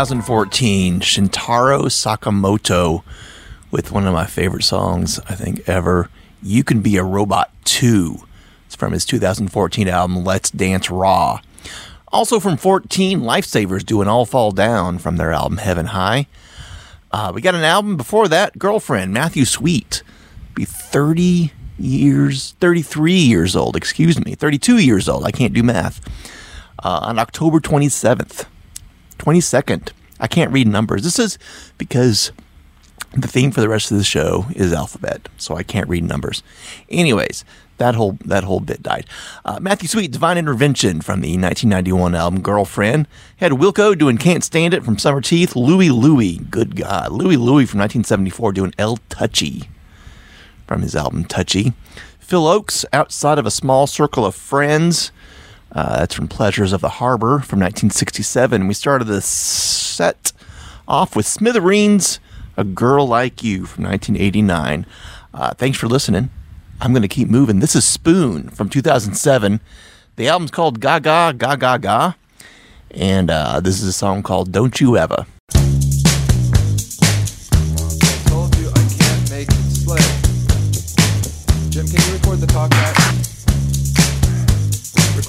2014, Shintaro Sakamoto with one of my favorite songs, I think, ever. You Can Be a Robot 2. It's from his 2014 album, Let's Dance Raw. Also from 14, Lifesavers doing All Fall Down from their album Heaven High. Uh, we got an album before that, Girlfriend, Matthew Sweet. Be 30 years, 33 years old, excuse me, 32 years old. I can't do math. Uh, on October 27th, 22nd. I can't read numbers. This is because the theme for the rest of the show is alphabet, so I can't read numbers. Anyways, that whole that whole bit died. Uh, Matthew Sweet, Divine Intervention from the 1991 album Girlfriend. Had Wilco doing Can't Stand It from Summerteeth. Louie Louie, good God, Louie Louie from 1974 doing El Touchy from his album Touchy. Phil Ochs, Outside of a Small Circle of Friends. Uh, that's from Pleasures of the Harbor from 1967. We started the set off with Smithereens, A Girl Like You from 1989. Uh, thanks for listening. I'm going to keep moving. This is Spoon from 2007. The album's called Gaga, Gaga, Gaga. And uh, this is a song called Don't You Evah.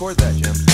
Record that, Jim.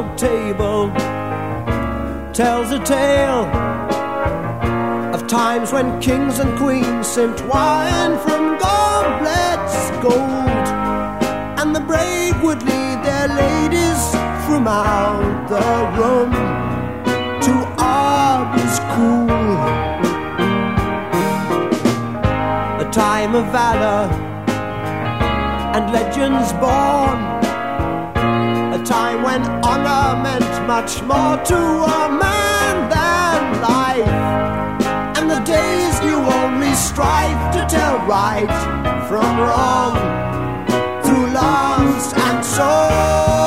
Oak table tells a tale of times when kings and queens sipped wine from goblets gold, and the brave would lead their ladies from out the room to arms cool. A time of valor and legends born. When honor meant much more to a man than life. And the days knew only strife to tell right from wrong through loves and sword.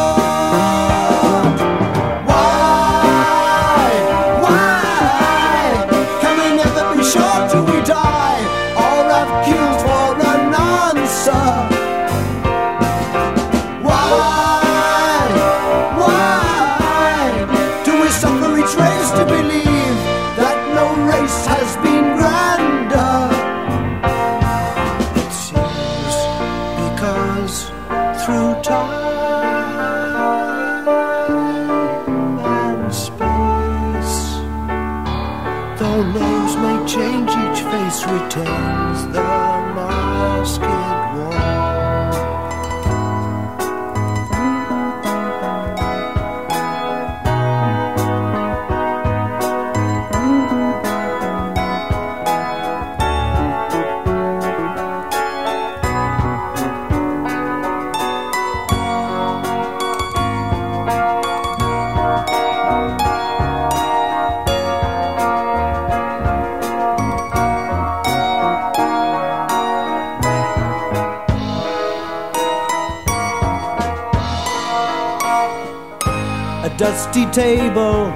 Dusty table,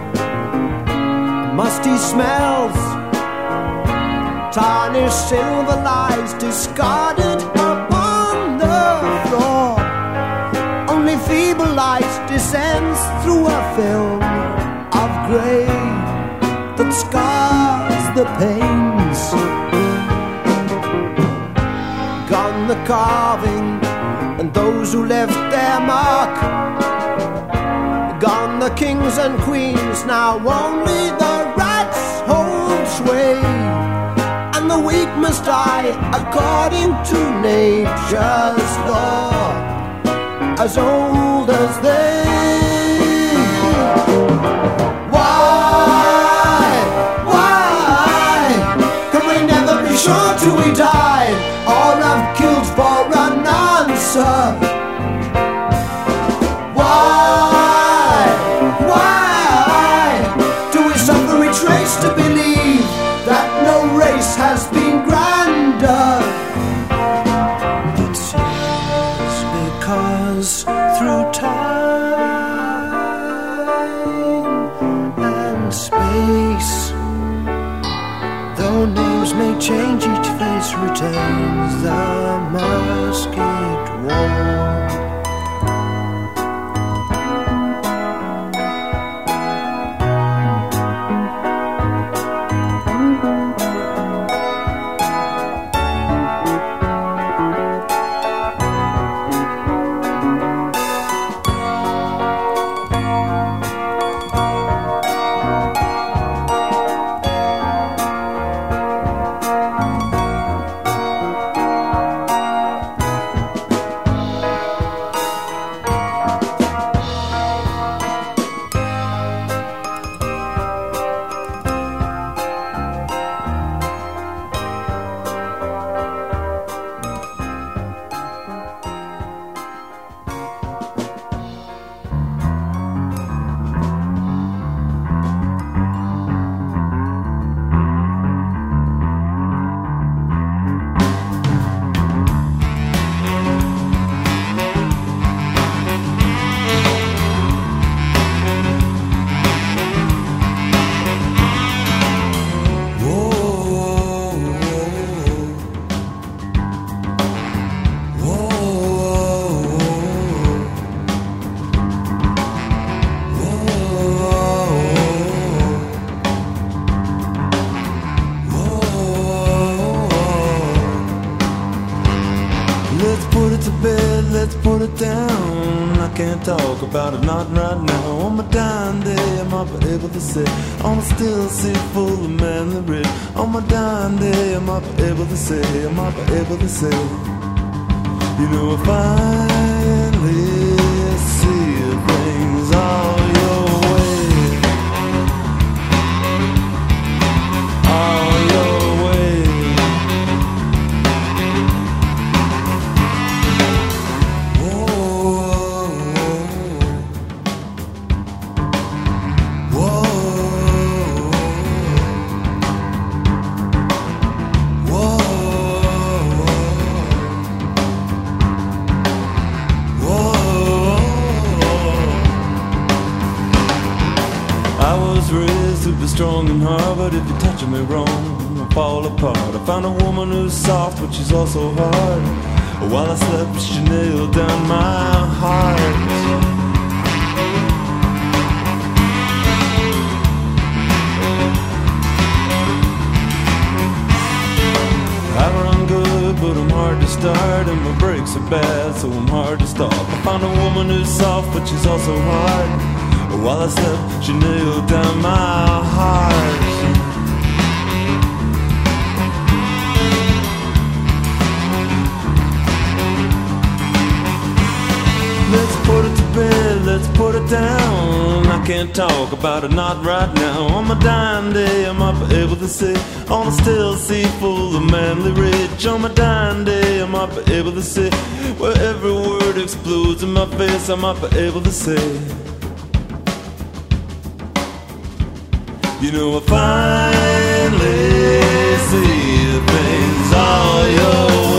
musty smells, tarnished silver lies discarded upon the floor. Only feeble light descends through a film of grey that scars the pains. Gone the carving and those who left their mark. Kings and queens, now only the rats hold sway. And the weak must die according to nature's law, as old as they. About it, not right now. On my dying day, am I able to say, a still sea full of manly rich. On my dying day, am I able to say, am I able to say, you know, I strong and hard, but if you're touching me wrong, I fall apart. I found a woman who's soft, but she's also hard. While I slept, she nailed down my heart. I run good, but I'm hard to start, and my brakes are bad, so I'm hard to stop. I found a woman who's soft, but she's also hard. While I slept, she nailed down my heart. Let's put it to bed, let's put it down. I can't talk about it, not right now. On my dying day, I'm up able to say, on a still sea full of manly rich. On my dying day, I'm up able to say, where every word explodes in my face, I'm up able to say. You know, I finally see things all your way.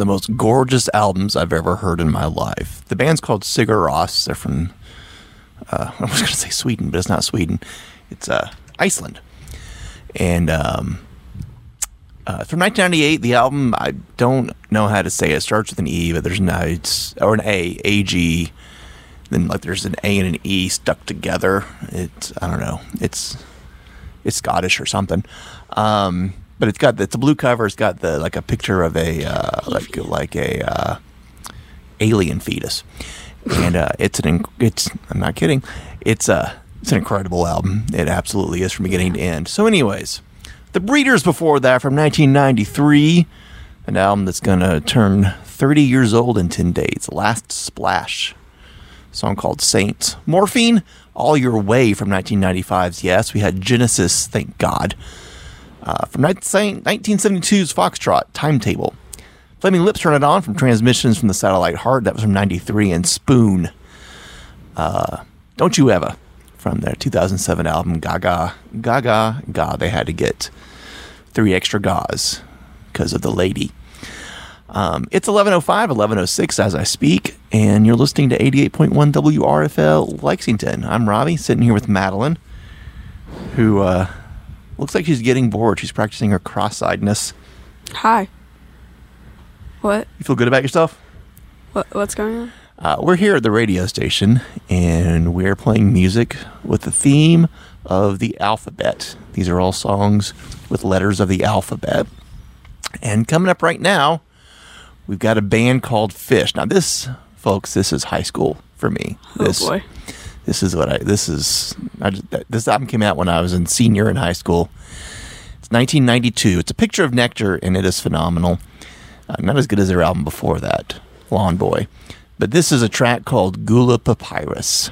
Of the most gorgeous albums I've ever heard in my life. The band's called Sigur Rós. They're from, uh, I was going to say Sweden, but it's not Sweden. It's uh, Iceland. And um, uh, from 1998, the album, I don't know how to say it. It starts with an E, but there's no, it's, or an A, A-G. then like there's an A and an E stuck together. It's I don't know. It's it's Scottish or something. Um, but it's got it's a blue cover. It's got the like a picture of a uh, like like a uh, alien fetus, and uh, it's an inc- it's I'm not kidding. It's a it's an incredible album. It absolutely is from beginning to end. So, anyways, the Breeders before that from 1993, an album that's gonna turn 30 years old in 10 days. Last Splash, song called Saints. Morphine, All Your Way from 1995's Yes. We had Genesis, thank God. From 1972's Foxtrot, Timetable. Flaming Lips Turn It On from Transmissions from the Satellite Heart. That was from 93. And Spoon, uh, Don't You Evah from their 2007 album Gaga. Gaga, Ga. They had to get three extra Gas because of the lady. Um, it's 11.05, 11.06 as I speak, and you're listening to 88.1 WRFL Lexington. I'm Robbie, sitting here with Madeline, who uh, looks like she's getting bored. She's practicing her cross-eyedness. Hi. What? You feel good about yourself? What? What's going on? Uh, we're here at the radio station, and we're playing music with the theme of the alphabet. These are all songs with letters of the alphabet. And coming up right now, we've got a band called Phish. Now, this, folks, this is high school for me. Oh, this, boy. This is what I. This is. I this album came out when I was in senior in high school. It's 1992. It's a picture of nectar, and it is phenomenal. Uh, not as good as their album before that, Lawn Boy. But this is a track called Guelah Papyrus.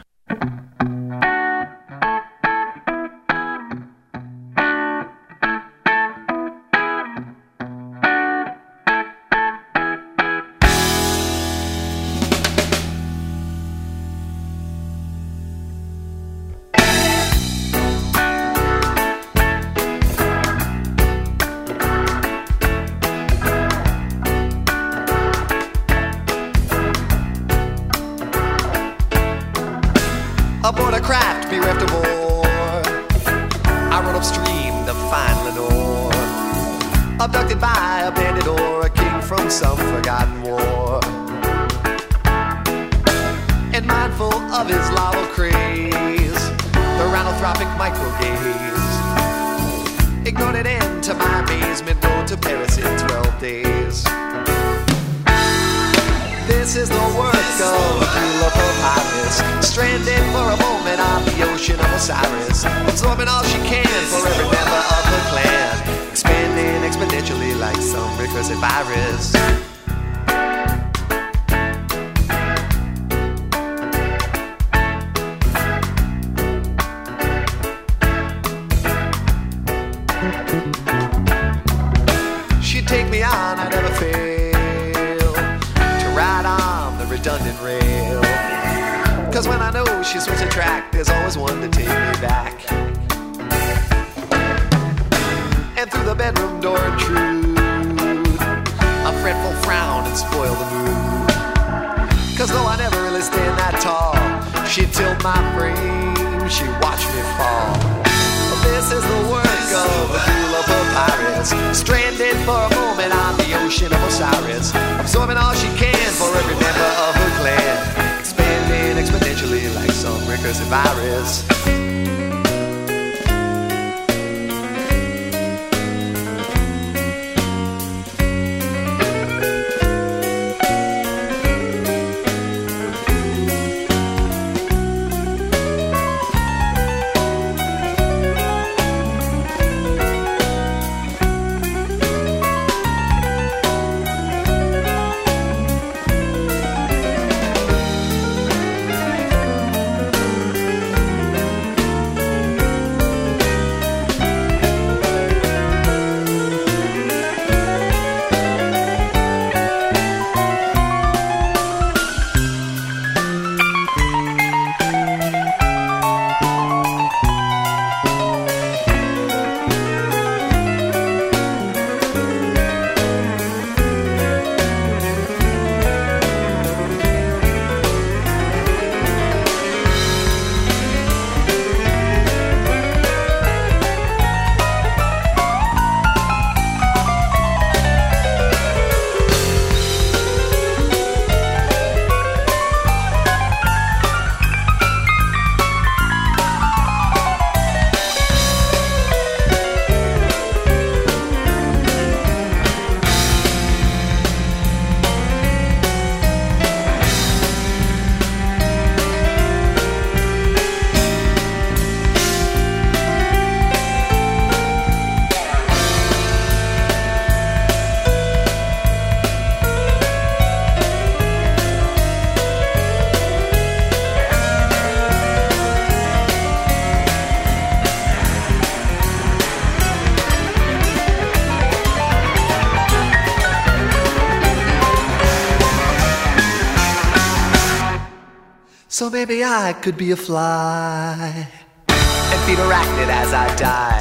maybe I could be a fly. And feed arachnid as I die.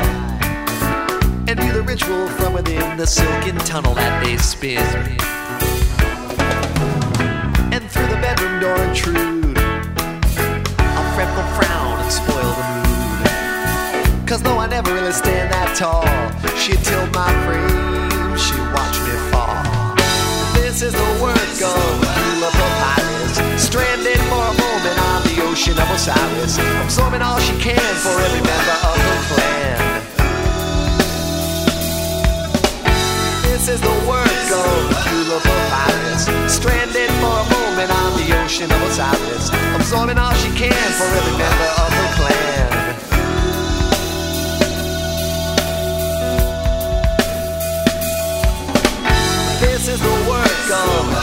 And do the ritual from within the silken tunnel that they spin. And through the bedroom door intrude. A fretful frown and spoil the mood. Cause though I never really stand that tall she'd tilt my frame Cyrus, absorbing all she can for every member of her clan. This is the work of beautiful Iris, stranded for a moment on the ocean of Osiris, absorbing all she can for every member of her clan. This is the work of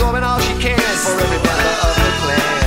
absorbing all she can for every member of the clan.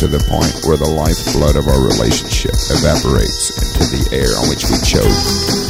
To the point where the lifeblood of our relationship evaporates into the air on which we choke.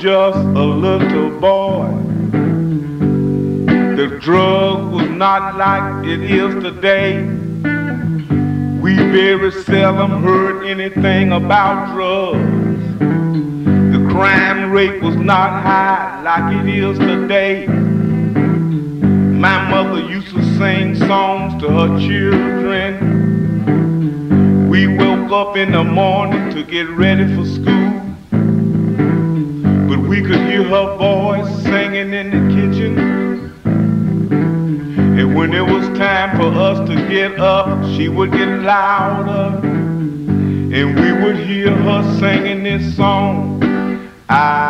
Just a little boy. The drug was not like it is today. We very seldom heard anything about drugs. The crime rate was not high like it is today. My mother used to sing songs to her children. We woke up in the morning to get ready for her voice singing in the kitchen. And when it was time for us to get up, she would get louder. And we would hear her singing this song. I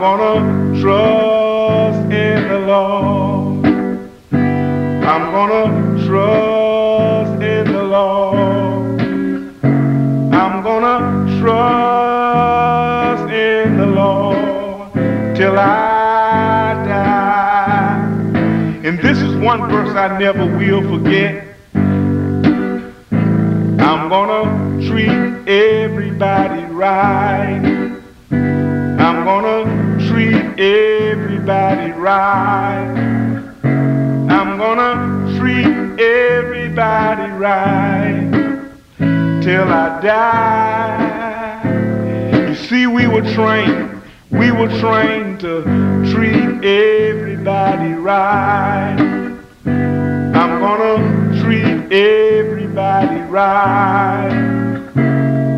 gonna trust in the Lord. I'm gonna trust in the Lord. I'm gonna trust in the Lord till I die. And this is one verse I never will forget. I'm gonna treat everybody right. Everybody right. I'm gonna treat everybody right till I die. You see, we were trained, we were trained to treat everybody right. I'm gonna treat everybody right.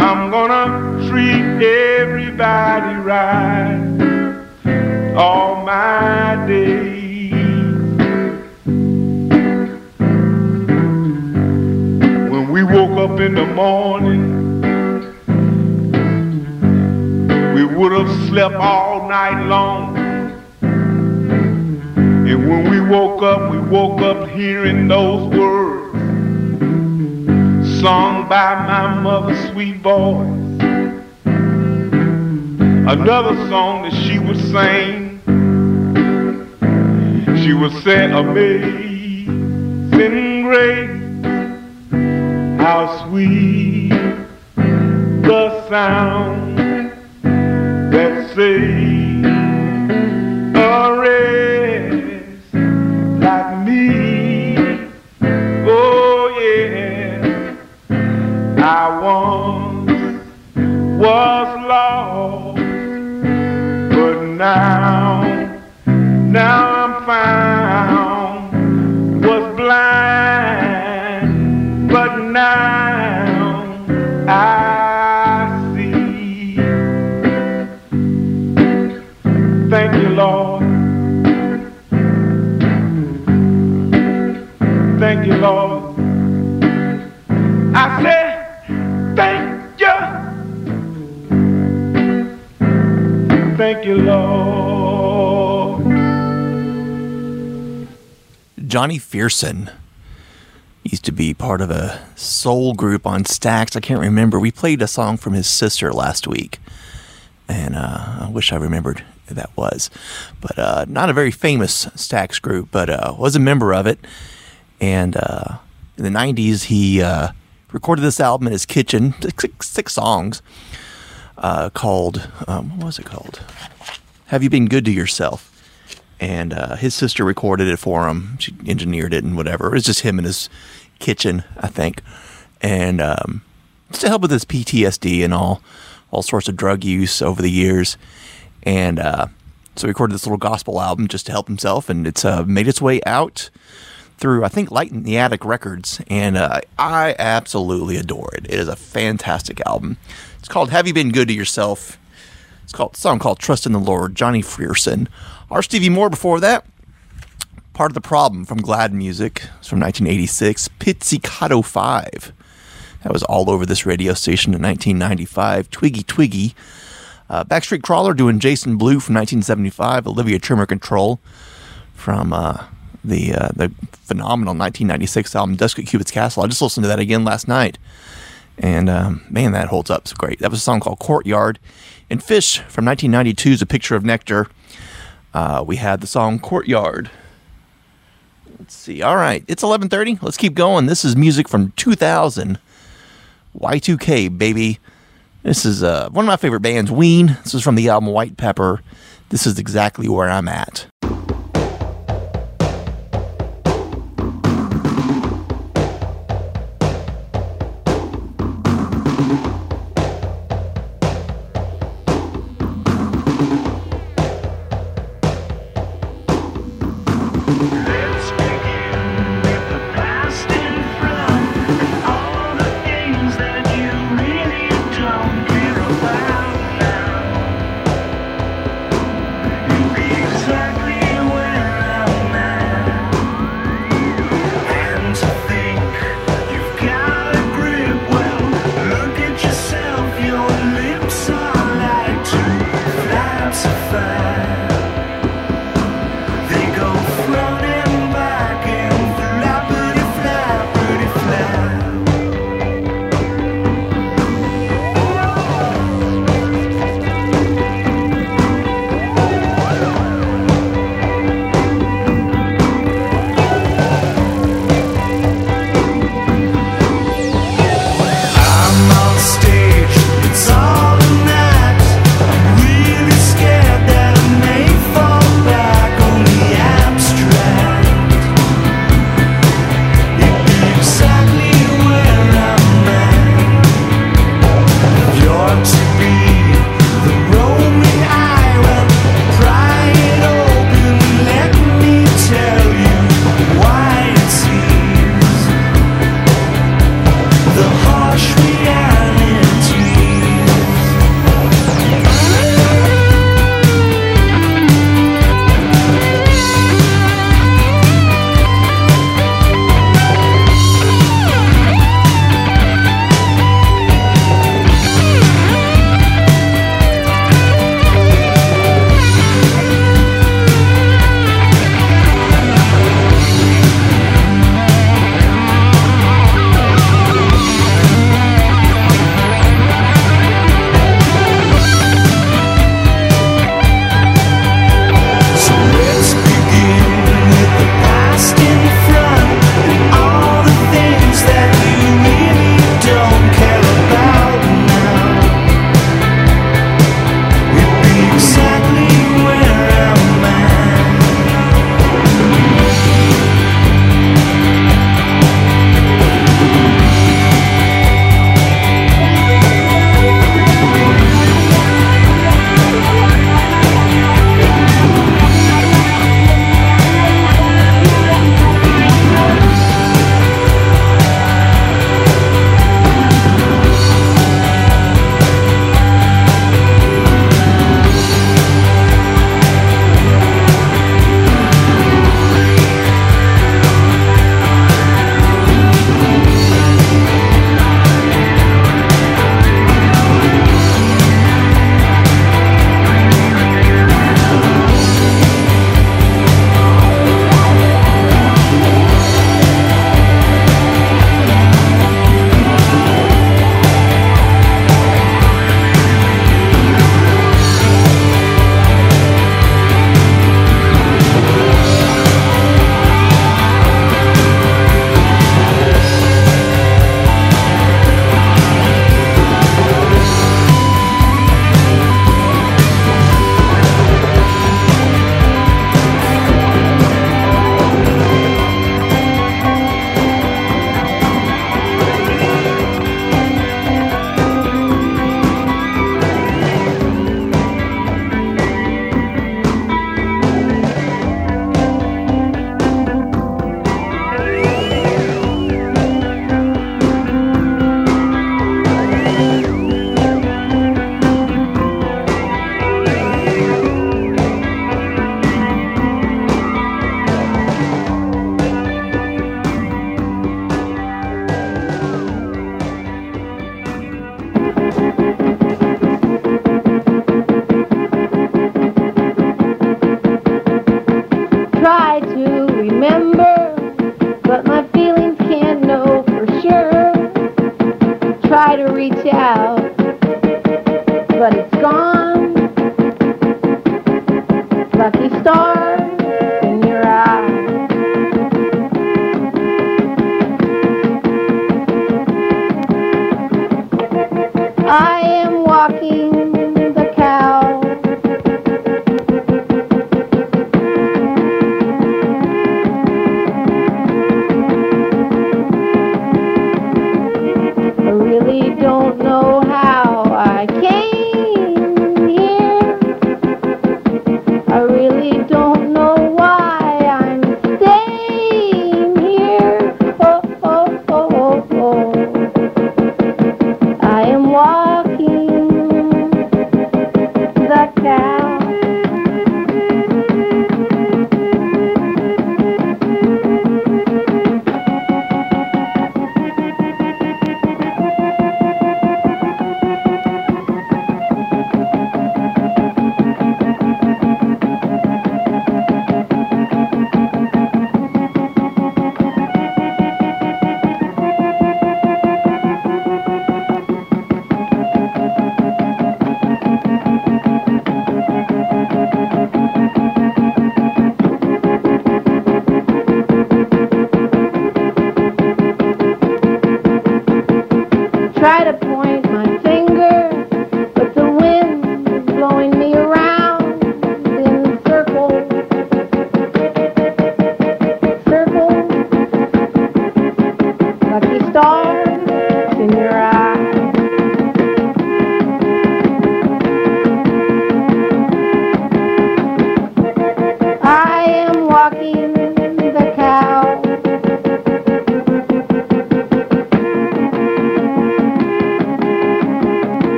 I'm gonna treat everybody right all my days. When we woke up in the morning, we would have slept all night long. And when we woke up, we woke up hearing those words sung by my mother's sweet voice. Another song that she would sing, she would say, Amazing grace, how sweet the sound that saved Johnny Frierson used to be part of a soul group on Stax. I can't remember. We played a song from his sister last week, and uh, I wish I remembered who that was. But uh, not a very famous Stax group, but uh, was a member of it. And uh, in the '90s, he uh, recorded this album in his kitchen, six, six songs, uh, called um, what was it called? Have you been good to yourself? And uh, his sister recorded it for him. She engineered it and whatever. It was just him in his kitchen, I think, and um, to help with his PTSD and all, all sorts of drug use over the years, and uh, so he recorded this little gospel album just to help himself, and it's uh, made its way out through I think Light in the Attic Records, and uh, I absolutely adore it. It is a fantastic album. It's called "Have You Been Good to Yourself." It's called song called "Trust in the Lord." Johnny Frierson. R. Stevie Moore before that. Part of the Problem from Glad Music. It's from 1986. Pizzicato 5. That was all over this radio station in 1995. Twiggy Twiggy. Uh, Backstreet Crawler doing Jason Blue from 1975. Olivia Tremor Control from uh, the uh, the phenomenal 1996 album Dusk at Cubist Castle. I just listened to that again last night. And um, man, that holds up so great. That was a song called Courtyard. And Phish from 1992 is a picture of nectar. Uh, we had the song Courtyard. Let's see. All right, it's 11:30. Let's keep going. This is music from 2000. Y2K, baby. This is uh, one of my favorite bands, Ween. This is from the album White Pepper. This is exactly where I'm at.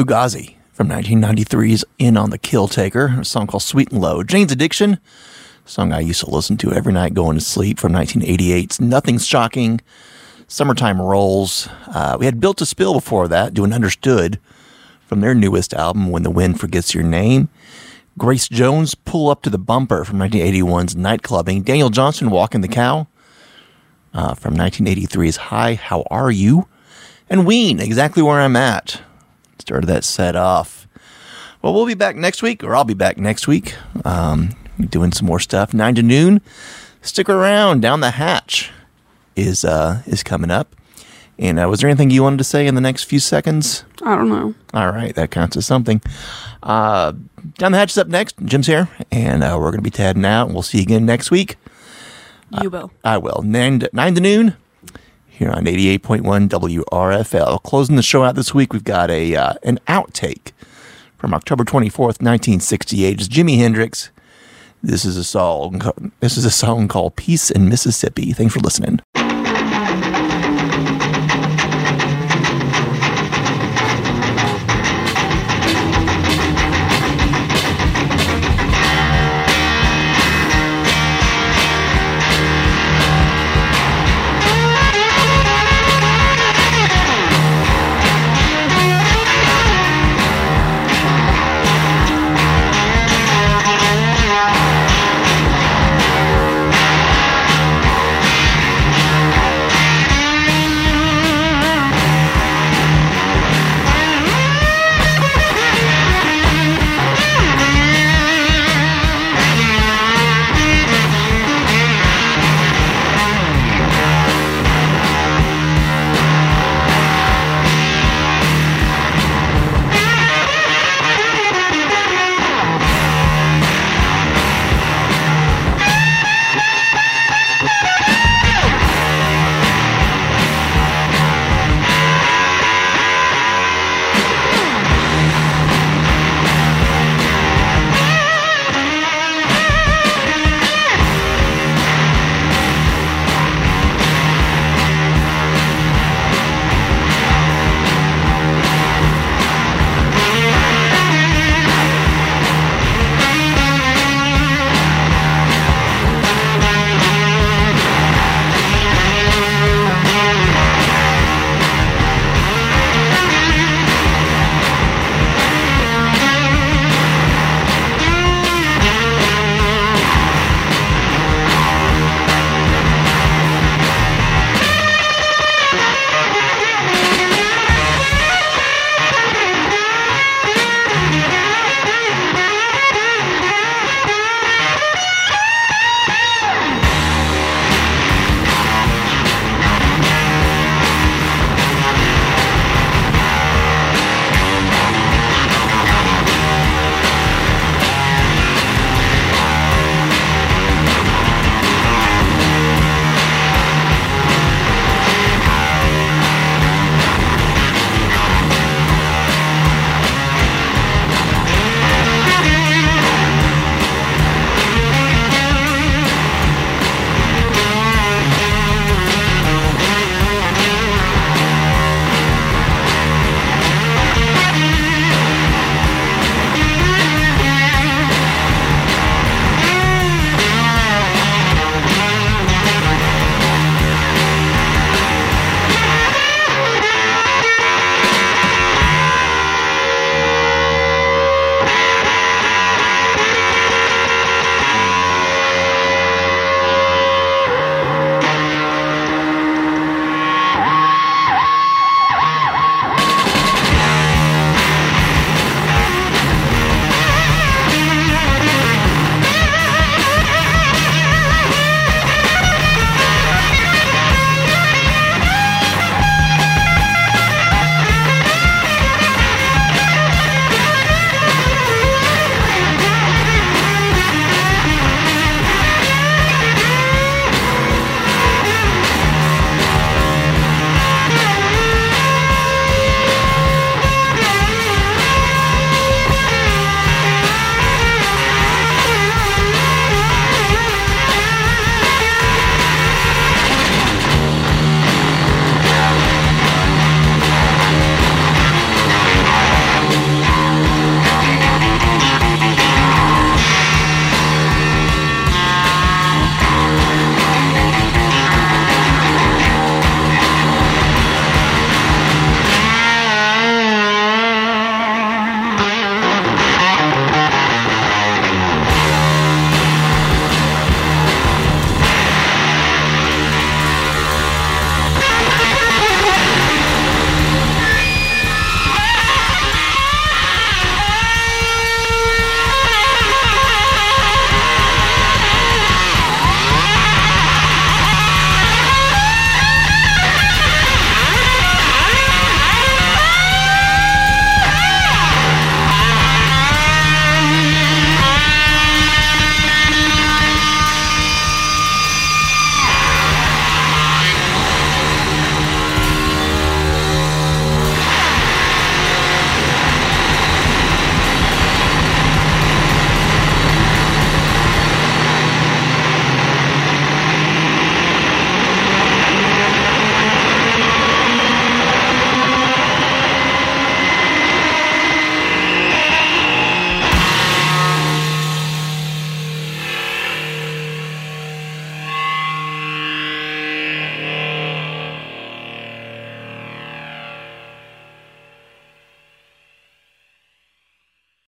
Fugazi from 1993's In on the Kill Taker, a song called Sweet and Low. Jane's Addiction, song I used to listen to every night going to sleep from 1988's Nothing's Shocking, Summertime Rolls. Uh, we had Built to Spill before that, doing Understood from their newest album, When the Wind Forgets Your Name. Grace Jones, Pull Up to the Bumper from 1981's Nightclubbing. Daniel Johnston, Walking the Cow uh, from 1983's Hi, How Are You? And Ween, Exactly Where I'm At. Started that set off. Well, we'll be back next week, or I'll be back next week, um, doing some more stuff. Nine to noon. Stick around. Down the hatch is uh, is coming up. And uh, was there anything you wanted to say in the next few seconds? I don't know. All right, that counts as something. Uh, down the hatch is up next. Jim's here, and uh, we're going to be tadding out. And we'll see you again next week. You will. I will. Nine to, nine to noon here on 88.1 WRFL. Closing the show out this week, we've got a uh, an outtake from October 24th, 1968. It's Jimi Hendrix. This is a song. This is a song called "Peace in Mississippi." Thanks for listening.